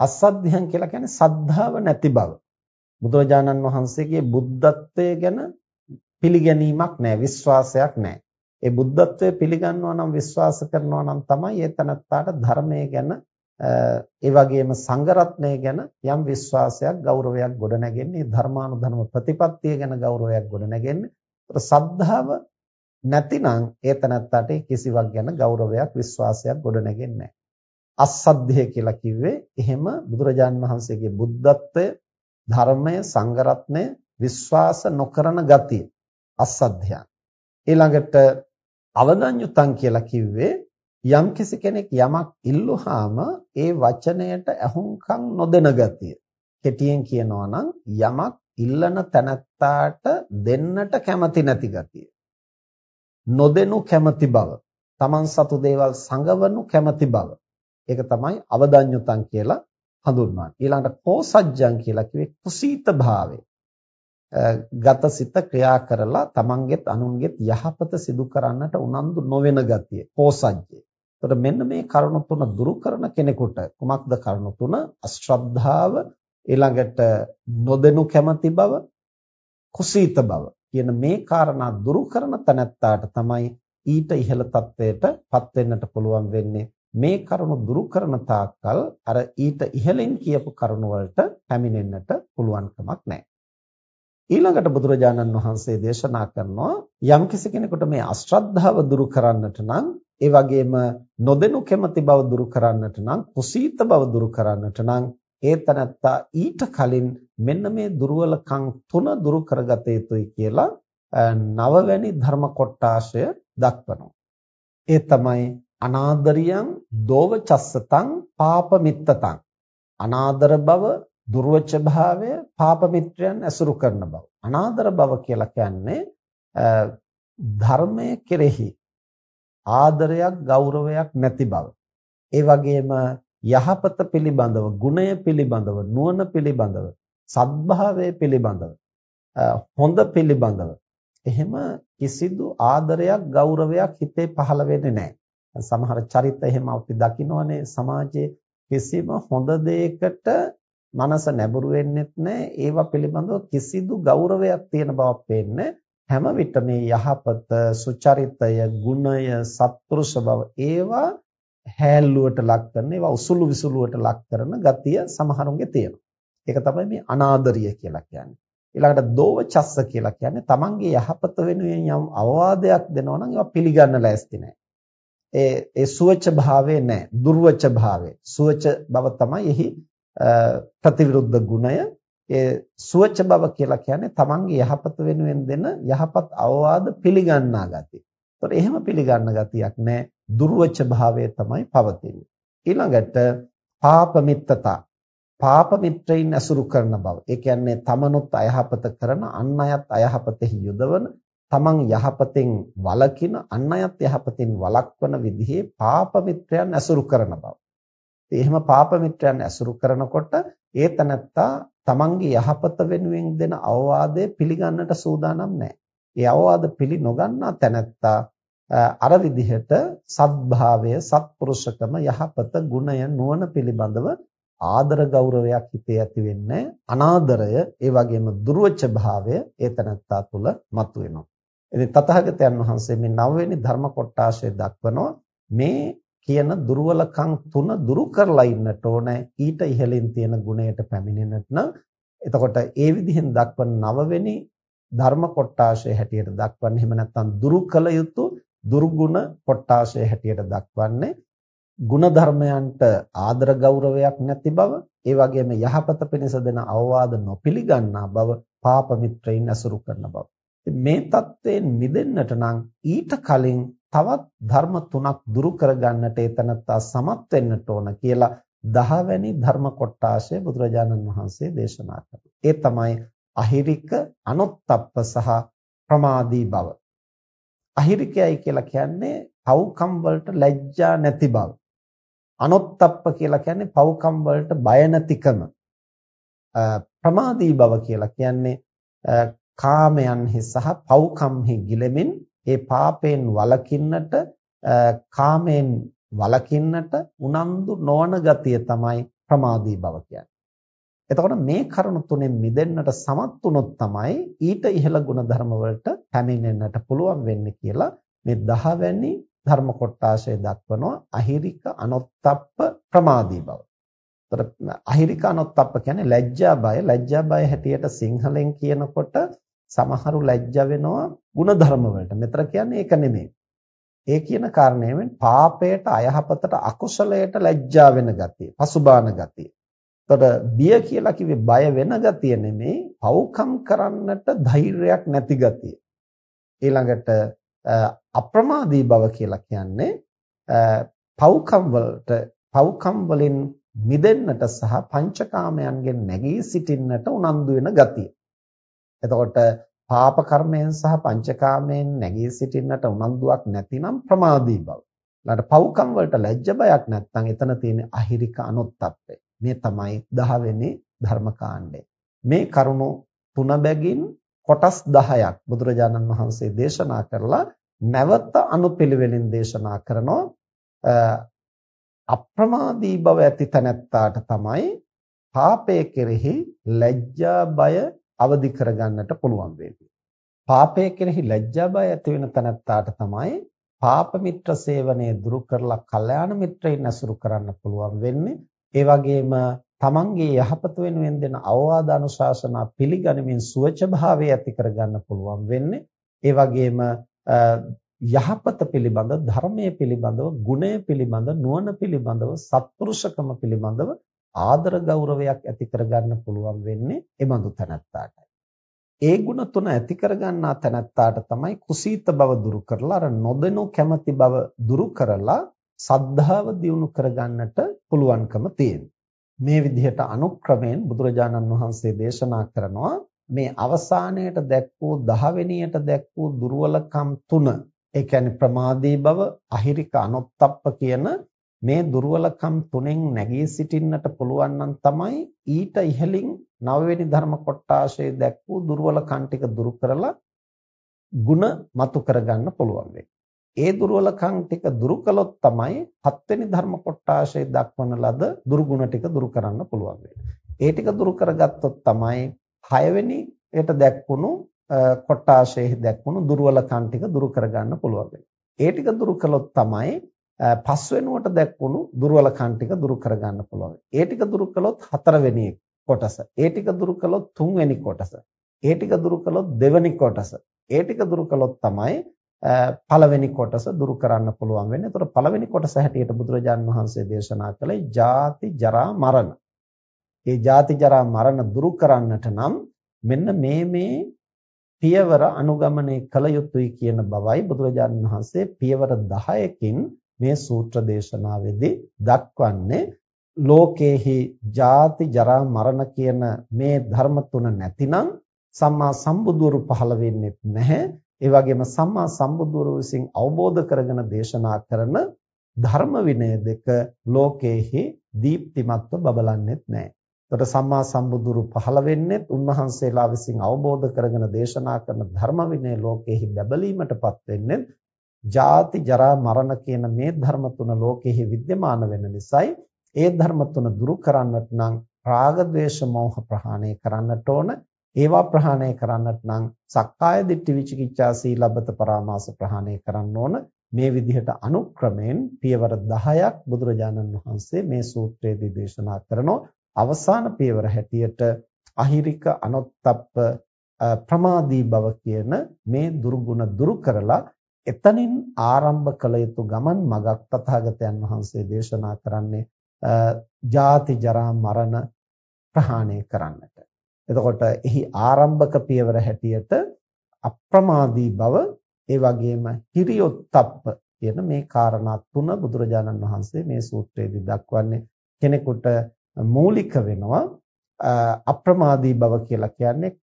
අසද්ධ්‍යං කියලා කියන්නේ සද්ධාව නැති බව. බුදුරජාණන් වහන්සේගේ බුද්ධත්වයේ ගැන පිළිගැනීමක් නැහැ, විශ්වාසයක් නැහැ. ඒ බුද්ධත්වයේ පිළිගන්නවා නම් විශ්වාස කරනවා නම් තමයි ඒ තනත්තාට ධර්මය ගැන ඒ වගේම සංඝරත්නය ගැන යම් විශ්වාසයක් ගෞරවයක් ගොඩනැගෙන්නේ ධර්මානුධර්ම ප්‍රතිපත්තිය ගැන ගෞරවයක් ගොඩනැගෙන්නේ. ඒතර සද්ධාව නැතිනම් ඒ තනත්තාට කිසිවක් ගැන ගෞරවයක් විශ්වාසයක් ගොඩනැගෙන්නේ නැහැ. අස්සද්ධිය කියලා කිව්වේ එහෙම බුදුරජාන් වහන්සේගේ බුද්ධත්වය ධර්මය සංගරත්නය විශ්වාස නොකරන ගතිය. අසද්ධයන් ඊළඟට අවදඤ්ඤුතං කියලා කිව්වේ යම් කිසි කෙනෙක් යමක් ඉල්ලුවාම ඒ වචනයට අහුම්කම් නොදෙන ගතිය. කෙටියෙන් කියනවා නම් යමක් ඉල්ලන තැනත්තාට දෙන්නට කැමති නැති ගතිය. නොදෙනු කැමති බව. තමන් සතු දේවල් සංගවනු කැමති බව. ඒක තමයි අවදඤ්ඤුතං කියලා හඳුන්වන්නේ. ඊළඟට කෝසජ්ජං කියලා කිව්වේ කුසීත භාවය. ගතසිත ක්‍රියා කරලා තමන්ගෙත් අනුන්ගෙත් යහපත සිදු කරන්නට උනන්දු නොවන ගතිය. කෝසජ්ජේ. එතකොට මෙන්න මේ කරුණු තුන දුරු කරන කෙනෙකුට කුමක්ද කරුණු තුන? අශ්‍රද්ධාව, ඊළඟට නොදෙනු කැමැති බව, කුසීත බව. කියන මේ කාරණා දුරු කරන තැනැත්තාට තමයි ඊට ඉහළ තත්වයටපත් වෙන්නට පුළුවන් වෙන්නේ. මේ කරුණු දුරු කරන තාක්කල් අර ඊට ඉහළින් කියපු කරුණු වලට පැමිණෙන්නට පුළුවන් කමක් නැහැ. ඊළඟට බුදුරජාණන් වහන්සේ දේශනා කරනවා යම්කිසි කෙනෙකුට මේ අශ්‍රද්ධාව දුරු කරන්නට නම් ඒ වගේම නොදෙනු කැමැති බව දුරු කරන්නට නම් කුසීත බව දුරු කරන්නට නම් ඒ තනත්තා ඊට කලින් මෙන්න මේ දුර්වලකම් තුන දුරු කරගත යුතුයි කියලා නවවැනි ධර්ම කොටාශය දක්වනවා. ඒ තමයි අනාදරියං දෝවචස්සතං පාපමිත්තතං අනාදර බව දුර්වච භාවය පාප මිත්‍රයන් ඇසුරු කරන බව. අනාදර බව කියලා කියන්නේ ධර්මයේ කෙරෙහි ආදරයක් ගෞරවයක් නැති බව. ඒ වගේම යහපත පිළිබඳව, ගුණය පිළිබඳව, නුවණ පිළිබඳව, සද්භාවය පිළිබඳව, හොඳ පිළිබඳව එහෙම කිසිදු ආදරයක් ගෞරවයක් හිතේ පහළ වෙන්නේ නැහැ. සමහර චරිත එහෙම අපි දකිනවනේ සමාජයේ කිසිම හොඳ දෙයකට මනස නැඹුරු වෙන්නෙත් නැහැ. ඒවා පිළිබඳව කිසිදු ගෞරවයක් තියෙන බවක් පේන්නේ හැම විට මේ යහපත, සුචරිතය, ගුණය, සත්පුරුෂ බව ඒවා හැල්ලුවට ලක් කරන ඒවා උසුළු විසුළුවට ලක් කරන ගතිය සමහරුන්ගේ තියෙනවා. ඒක තමයි මේ අනාදරිය කියලා කියන්නේ. ඊළඟට දෝවචස්ස කියලා කියන්නේ තමන්ගේ යහපත වෙනුවෙන් යම් අවවාදයක් දෙනවා නම් ඒවා පිළිගන්න ලෑස්ති නැහැ. ඒ ඒ සුවච භාවයේ නැහැ. දුර්වච භාවයේ. සුවච බව තමයි එහි ප්‍රතිවිරුද්ධ ගුණය ඒ සුවච බව කියලා කියන්නේ තමන්ගේ යහපත වෙනුවෙන් දෙන යහපත් අවවාද පිළිගන්නා ගතිය. ඒතකොට එහෙම පිළිගන්න ගතියක් නැහැ. දුර්වච භාවය තමයි පවතින්නේ. ඊළඟට පාප මිත්තතා. පාප මිත්‍රයින් ඇසුරු කරන බව. ඒ කියන්නේ තමනුත් අයහපත කරන අන් අයත් අයහපතෙහි යොදවන තමන් යහපතෙන් වළකින අන් අයත් යහපතෙන් වළක්වන විදිහේ පාප මිත්‍රයන් ඇසුරු කරන බව. එහෙම පාප මිත්‍රයන් ඇසුරු කරනකොට ඒ තනත්තා තමන්ගේ යහපත වෙනුවෙන් දෙන අවවාදය පිළිගන්නට සූදානම් නැහැ. ඒ අවවාද පිළි නොගන්නා තැනැත්තා අර විදිහට සත්භාවය, සත්පුරුෂකම, යහපත, ගුණය, නුවණ පිළිබඳව ආදර ගෞරවයක් හිතේ ඇති වෙන්නේ අනාදරය, ඒ වගේම දුර්වච භාවය ඒ තැනැත්තා තුළ මතුවෙනවා. ඉතින් තථාගතයන් වහන්සේ මේ නවවෙනි ධර්ම කොටාශය දක්වනවා මේ කියන දුර්වලකම් තුන දුරු කරලා ඉන්නට ඕනේ ඊට ඉහළින් තියෙන ගුණයට පැමිණෙන්නට නම් එතකොට ඒ විදිහෙන් දක්වන නවවෙනි ධර්ම කොටාශය හැටියට දක්වන්නේ එහෙම නැත්නම් දුරු කළ යුතු දුර්ගුණ කොටාශය හැටියට දක්වන්නේ ගුණ ධර්මයන්ට ආදර ගෞරවයක් නැති බව ඒ වගේම යහපත පිණිස දෙන අවවාද නොපිළිගන්නා බව පාප මිත්‍රයින් ඇසුරු කරන බව මේ தත්වයෙන් මිදෙන්නට නම් ඊට කලින් තවත් ධර්ම තුනක් දුරු කරගන්නට එතනත්තා සමත් වෙන්නට ඕන කියලා දහවැනි ධර්ම කොටාශය බුදුරජාණන් වහන්සේ දේශනා කළා. ඒ තමයි අහිරික, අනොත්ප්ප සහ ප්‍රමාදී බව. අහිරිකයයි කියලා කියන්නේ පව්කම් වලට ලැජ්ජා නැති බව. අනොත්ප්ප කියලා කියන්නේ පව්කම් වලට බය නැතිකම. ප්‍රමාදී බව කියලා කියන්නේ කාමයන්හි සහ පව්කම්හි ගිලෙමින් ඒ පාපයෙන් වළකින්නට කාමයෙන් වළකින්නට උනන්දු නොවන ගතිය තමයි ප්‍රමාදී බව කියන්නේ. එතකොට මේ කරුණු තුනෙන් මිදෙන්නට සමත් වුණොත් තමයි ඊට ඉහළ ගුණධර්ම වලට පැමිණෙන්නට පුළුවන් වෙන්නේ කියලා මේ 10 වැනි ධර්ම කොටාශය දක්වනවා අහිරික අනොත්ප්ප ප්‍රමාදී බව. එතකොට අහිරික අනොත්ප්ප කියන්නේ ලැජ්ජා බය ලැජ්ජා බය හැටියට සිංහලෙන් කියනකොට සමහරු ලැජ්ජා වෙනවා ಗುಣධර්ම වලට. මෙතර කියන්නේ ඒක නෙමෙයි. ඒ කියන කාරණයෙන් පාපයට අයහපතට අකුසලයට ලැජ්ජා වෙන ගතිය, පසුබාන ගතිය. එතකොට බිය කියලා කිව්වේ බය වෙන ගතිය නෙමෙයි පව්කම් කරන්නට ධෛර්යයක් නැති ගතිය. ඊළඟට අප්‍රමාදී බව කියලා කියන්නේ පව්කම් වලට පව්කම් වලින් මිදෙන්නට සහ පංචකාමයන්ගෙන් නැගී සිටින්නට උනන්දු වෙන ගතිය. එතකොට පාප කර්මයෙන් සහ පංචකාමයෙන් නැගී සිටින්නට උනන්දුවක් නැතිනම් ප්‍රමාදී බව. ඊළඟට පව්කම් වලට ලැජ්ජ බයක් නැත්නම් එතන තියෙන අහිරික අනුත්ප්පය. මේ තමයි 10 වෙනි ධර්මකාණ්ඩය. මේ කරුණු තුන බැගින් කොටස් 10ක් බුදුරජාණන් වහන්සේ දේශනා කරලා නැවත අනුපිළිවෙලින් දේශනා කරනවා අප්‍රමාදී බව ඇති තැනැත්තාට තමයි පාපය කෙරෙහි ලැජ්ජා බය අවදි කරගන්නට පුළුවන් වෙන්නේ. පාපය කෙරෙහි ලැජ්ජා බය ඇති වෙන තැනැත්තාට තමයි පාප මිත්‍ර සේවනයේ දුරු කරලා කල්යාණ මිත්‍රයින් ඇසුරු කරන්න පුළුවන් වෙන්නේ. ඒ වගේම තමන්ගේ යහපත වෙනුවෙන් දෙන අවවාද අනුශාසනා පිළිගනිමින් සුවච භාවය ඇති කරගන්න පුළුවන් වෙන්නේ. ඒ වගේම යහපත පිළිබඳ ධර්මයේ පිළිබඳව ගුණය පිළිබඳ නුවණ පිළිබඳව සත්පුරුෂකම පිළිබඳව ආදර ගෞරවයක් ඇති කරගන්න පුළුවන් වෙන්නේ එබඳු තැනැත්තාටයි. ඒ ගුණ තුන ඇති කරගන්නා තැනැත්තාට තමයි කුසීත බව දුරු කරලා අර නොදෙනු කැමැති බව දුරු කරලා සද්ධාව දියුණු කරගන්නට පුළුවන්කම තියෙනවා. මේ විදිහට අනුක්‍රමයෙන් බුදුරජාණන් වහන්සේ දේශනා කරනවා මේ අවසානයේට දැක් වූ 10 වෙනියට දැක් වූ දුර්වලකම් තුන ඒ කියන්නේ ප්‍රමාදී බව, අහිරික අනොත්ප්ප කියන මේ දුර්වලකම් තුනෙන් නැගී සිටින්නට පුළුවන් නම් තමයි ඊට ඉහළින් නවවෙනි ධර්ම කොටාශයේ දැක් වූ දුර්වලකම් ටික දුරු කරලා ಗುಣ මතු කරගන්න පුළුවන් ඒ දුර්වලකම් ටික දුරු කළොත් තමයි හත්වෙනි ධර්ම කොටාශයේ දක්වන ලද දුර්ගුණ ටික දුරු කරන්න පුළුවන් ඒ ටික දුරු කරගත්තොත් තමයි හයවෙනි එට දැක්වුණු කොටාශයේ දැක්වුණු දුර්වලකම් ටික දුරු කරගන්න පුළුවන් ඒ ටික දුරු කළොත් තමයි පස් වෙනුවට දැක්වුණු දුර්වලකම් ටික දුරු කරගන්න පුළුවන්. ඒ ටික දුරු කළොත් හතරවෙනි කොටස. ඒ ටික දුරු කළොත් තුන්වෙනි කොටස. ඒ ටික දුරු කළොත් දෙවෙනි කොටස. ඒ ටික දුරු කළොත් තමයි පළවෙනි කොටස දුරු කරන්න පුළුවන් වෙන්නේ. ඒතර පළවෙනි කොටස හැටියට බුදුරජාන් වහන්සේ දේශනා කළේ ජාති ජරා මරණ. මේ ජාති ජරා මරණ දුරු කරන්නට නම් මෙන්න මේ මේ පියවර අනුගමනය කළ යුතුයි කියන බවයි බුදුරජාණන් වහන්සේ පියවර 10කින් මේ සූත්‍ර දේශනාවේදී දක්වන්නේ ලෝකේහි ජාති ජරා මරණ කියන මේ ධර්ම තුන නැතිනම් සම්මා සම්බුදුරු පහළ වෙන්නේ නැහැ. ඒ වගේම සම්මා සම්බුදුරුව විසින් අවබෝධ කරගෙන දේශනා කරන ධර්ම විනය දෙක ලෝකයේහි දීප්තිමත්ව බබලන්නේත් නැහැ. එතකොට සම්මා සම්බුදුරු පහළ වෙන්නේත් උන්වහන්සේලා විසින් අවබෝධ කරගෙන දේශනා කරන ධර්ම විනය ලෝකයේහි බබලීමටපත් වෙන්නේත් ජාති ජරා මරණ කියන මේ ධර්ම තුන ලෝකෙහි विद्यमान වෙන නිසායි ඒ ධර්ම තුන දුරු කරන්නට නම් රාග ద్వේෂ මෝහ ප්‍රහාණය කරන්නට ඕන ඒවා ප්‍රහාණය කරන්නට නම් සක්කාය දිට්ඨි විචිකිච්ඡා සීලබ්බත පරාමාස ප්‍රහාණය කරන්න ඕන මේ විදිහට අනුක්‍රමයෙන් පියවර 10ක් බුදුරජාණන් වහන්සේ මේ සූත්‍රයේදී දේශනා කරනවා අවසාන පියවර හැටියට අහිරික අනොත්ප්ප ප්‍රමාදී බව කියන මේ දුර්ගුණ දුරු කරලා එතනින් ආරම්භ කළ යුතු ගමන් මගක් තථාගතයන් වහන්සේ දේශනා කරන්නේ ජාති ජරා මරණ ප්‍රහාණය කරන්නට. එතකොට එහි ආරම්භක පියවර හැටියට අප්‍රමාදී බව ඒ වගේම හිරියොත්ප්ප කියන මේ කාරණා තුන බුදුරජාණන් වහන්සේ මේ සූත්‍රයේදී දක්වන්නේ කෙනෙකුට මූලික වෙනවා අප්‍රමාදී බව කියලා කියන්නේ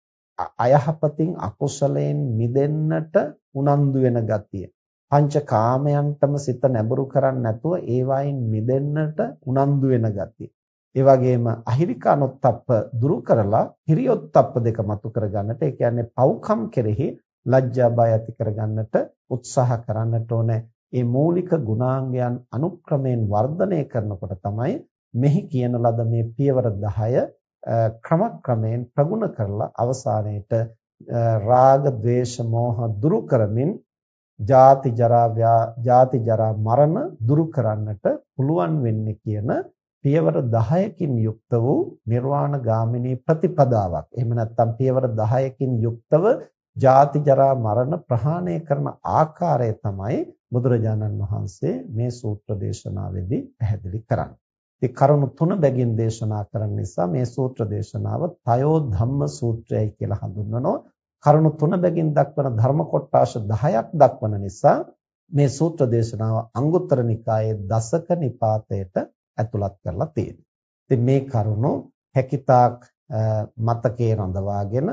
අයහපතින් අකුසලයෙන් මිදෙන්නට උනන්දු වෙන ගතිය. පංච කාමයන්ටම සිත නැඹුරු කරන්නේ නැතුව ඒවායින් මිදෙන්නට උනන්දු වෙන ගතිය. ඒ වගේම අහිරිකානොත්ප්ප දුරු කරලා හිරියොත්ප්ප දෙක මතු කරගන්නට ඒ කියන්නේ පව්කම් කෙරෙහි ලැජ්ජා බය ඇති කරගන්නට උත්සාහ කරන්නට ඕනේ. මේ මූලික ගුණාංගයන් අනුක්‍රමයෙන් වර්ධනය කරනකොට තමයි මෙහි කියන ලද මේ පියවර 10 ක්‍රමක්‍රමයෙන් ප්‍රගුණ කරලා අවසානයේට රාග, ద్వේෂ, මෝහ දුරු කරමින් ජාති ජරා ජාති ජරා මරණ දුරු කරන්නට පුළුවන් වෙන්නේ කියන පියවර 10කින් යුක්ත වූ නිර්වාණ ගාමිනී ප්‍රතිපදාවක්. එහෙම නැත්නම් පියවර 10කින් යුක්තව ජාති ජරා මරණ ප්‍රහාණය කරන ආකාරය තමයි බුදුරජාණන් වහන්සේ මේ සූත්‍ර දේශනාවේදී පැහැදිලි කරන්නේ. ඉතින් කරුණු තුන බැගින් දේශනා කරන නිසා මේ සූත්‍ර දේශනාව තයෝ ධම්ම සූත්‍රයයි කියලා හඳුන්වනවා. කරුණු තුන බැගින් දක්වන ධර්ම කොටාශ 10ක් දක්වන නිසා මේ සූත්‍ර දේශනාව අංගුත්තර නිකායේ දසක නිපාතයට ඇතුළත් කරලා තියෙනවා. ඉතින් මේ කරුණු හැකිතාක් මතකයේ රඳවාගෙන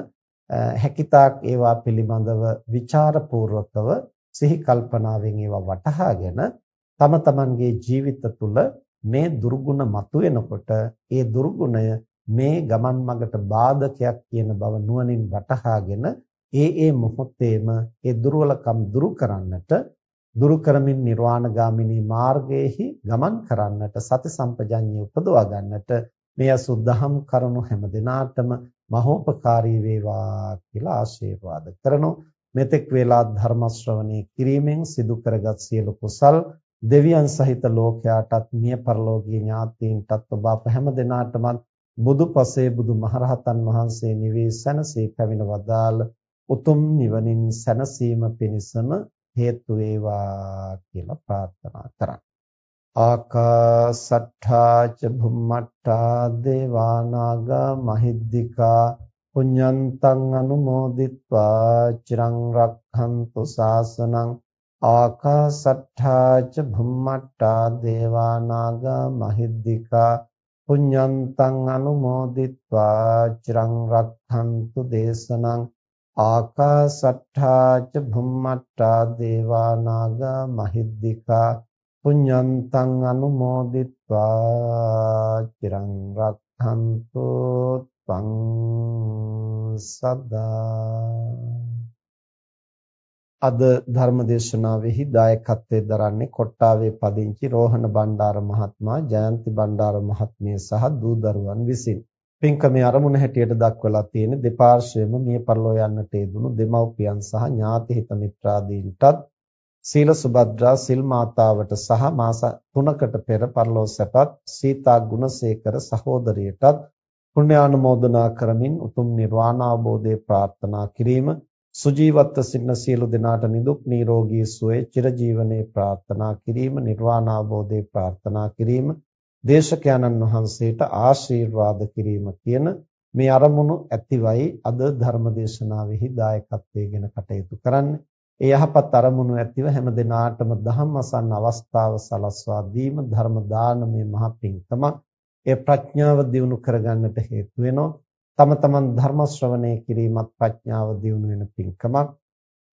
හැකිතාක් ඒවා පිළිබඳව ਵਿਚාරපූර්වකව සිහි කල්පනාවෙන් ඒවා වටහාගෙන තම තමන්ගේ ජීවිත තුළ මේ දුර්ගුණ මතුවෙනකොට ඒ දුර්ගුණය මේ ගමන් මගට බාධකයක් කියන බව නුවණින් වටහාගෙන ඒ ඒ මොහොතේම ඒ දුර්වලකම් දුරු කරන්නට දුරු කරමින් නිර්වාණගාමිනී මාර්ගයේහි ගමන් කරන්නට සති සම්පජඤ්ඤය උපදවා ගන්නට මේ අසුද්ධහම් කරුණු හැම දිනාටම මහෝපකාරී වේවා කියලා ආශිර්වාද කරනවා මෙතෙක් වේලා ධර්ම ශ්‍රවණය කිරීමෙන් සිදු කරගත් සියලු කුසල් දෙවියන් සහිත ලෝකයාටත් මිය පරලෝකීය ඥාතීන්ටත් ඔබ අප හැම දිනාටම බුදුපසේ බුදු මහරහතන් වහන්සේ නිවී සැනසී පැමිණ වදාළ උතුම් නිවනින් සැනසීම පිණිසම හේතු වේවා කියලා ප්‍රාර්ථනා කරන්න. ආකාසට්ඨා ච භුම්මට්ඨා දේවානාග මහිද්దికා පුඤ්ඤන්තං අනුමෝදිත්වා චිරං රක්ඛන්තු ශාසනං ආකාසට්ඨා ච භුම්මට්ඨා දේවානාග මහිද්దికා පුඤ්ඤන්තං අනුමෝදිත්වා චිරං රක්ඛන්තු දේශනං ආකාසට්ඨා ච භුම්මට්ඨා දේවා නාග මහිද්దికා පුඤ්ඤන්තං අනුමෝදිත්වා චිරං රක්ඛන්තු ත්වං සදා. අද ධර්මදේශනාවෙහි දායකත්වයේ දරන්නේ කොට්ටාවේ පදිංචි රෝහණ බණ්ඩාර මහත්මයා ජයන්ති බණ්ඩාර මහත්මිය සහ දූ දරුවන් විසින්. පින්කමේ අරමුණ හැටියට දක්වලා තියෙන දෙපාර්ශ්වයේම මිය පරලෝ යන්නට යෙදුණු දෙමව්පියන් සහ ඥාති හිත මිත්‍රාදීන්ටත් සීල සුභද්‍රා සිල් මාතාවට සහ මාස 3කට පෙර පරලෝ සැපත් සීතා ගුණසේකර සහෝදරියටත් පුණ්‍යානුමෝදනා කරමින් උතුම් නිර්වාණ අවබෝධය ප්‍රාර්ථනා කිරීම සුජීවත්ව සිටින සියලු දෙනාට නිදුක් නිරෝගී සුවය චිරජීවනයේ ප්‍රාර්ථනා කිරීම නිර්වාණ අවබෝධය ප්‍රාර්ථනා කිරීම දේශකයන්න් වහන්සේට ආශිර්වාද කිරීම කියන මේ අරමුණු ඇතිවයි අද ධර්ම දේශනාවෙහි දායකත්වයෙන් කටයුතු කරන්නේ. ඒ යහපත් අරමුණු ඇතිව හැම දිනාටම ධම්ම අසන්න අවස්ථාව සලස්වා දීම ධර්ම දානමේ මහ පිංකම ඒ ප්‍රඥාව දියුණු කරගන්නට හේතු වෙනවා. තම තමන් ධර්ම ශ්‍රවණය කිරීමත් ප්‍රඥාව දියුණු වෙන පින්කමක්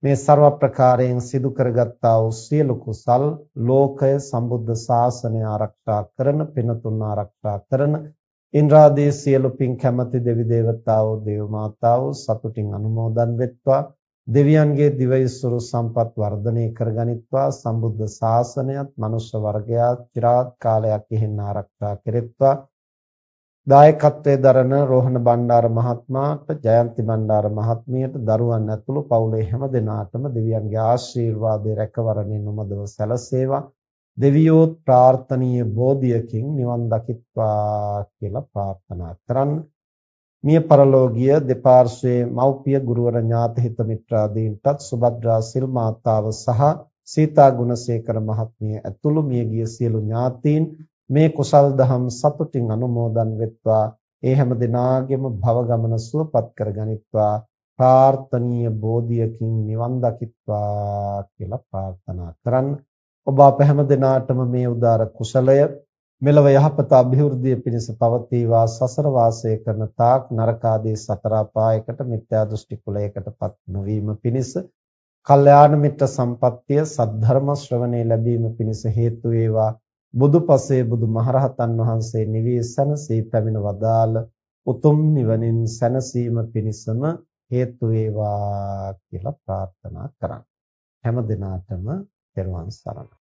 මේ ਸਰව ප්‍රකාරයෙන් සිදු කරගත්තා වූ සියලු කුසල් ලෝකය සම්බුද්ධ ශාසනය ආරක්ෂා කරන පිනතුන් ආරක්ෂා කරන ඉන්ද්‍රාදී සියලු පින් කැමැති දෙවි දේවතාවෝ දේව මාතාවෝ සතුටින් අනුමෝදන් වෙත්වා. දෙවියන්ගේ දිවයිසුරු සම්පත් වර්ධනය කරගනිත්වා. සම්බුද්ධ ශාසනයත් මනුෂ්‍ය වර්ගයා চিරාත් කාලයක් ඉහෙන් ආරක්ෂා කෙරෙත්වා. දායකත්වයේ දරන රෝහණ බණ්ඩාර මහත්මයාට ජයන්ති බණ්ඩාර මහත්මියට දරුවන් ඇතුළු පවුලේ හැම දෙනාටම දෙවියන්ගේ ආශිර්වාදයේ රැකවරණය නොමදව සැලසේවා දෙවියෝත් ප්‍රාර්ථනීය බෝධියකින් නිවන් දකිත්වා කියලා ප්‍රාර්ථනා කරන්න. මිය පරලෝකීය දෙපාර්ශ්වයේ මව්පිය ගුරුවර ඥාති හිත මිත්‍රාදීන්ටත් සුභද්‍රා සිල් මාතාව සහ සීතා ගුණසේකර මහත්මිය ඇතුළු මියගිය සියලු ඥාතීන් මේ කුසල් දහම් සතුටින් අනුමෝදන් වෙත්වා. ඒ හැම දිනාගෙම භව ගමන සුවපත් කරගනිත්වා. ප්‍රාර්ථනීය බෝධියකින් නිවන් දකිත්වා කියලා ප්‍රාර්ථනා කරන්න. ඔබ අප හැම දිනාටම මේ උදාර කුසලය මෙලව යහපත અભිවෘද්ධිය පිණිස පවතිවා. සසර වාසය කරන තාක් නරක ආදී සතර අපායකට මිත්‍යා දෘෂ්ටි කුලයකටපත් නොවීම පිණිස කල්යාණ මිත්‍ර සම්පත්තිය සද්ධර්ම ශ්‍රවණේ ලැබීම පිණිස හේතු වේවා. බුදුපසේ බුදු මහරහතන් වහන්සේ නිවී සැනසී පැමිණ වදාළ උතුම් නිවනින් සැනසීම පිණිසම හේතු වේවා කියලා ප්‍රාර්ථනා කරා. හැම දිනාටම පෙරවන් සරණයි.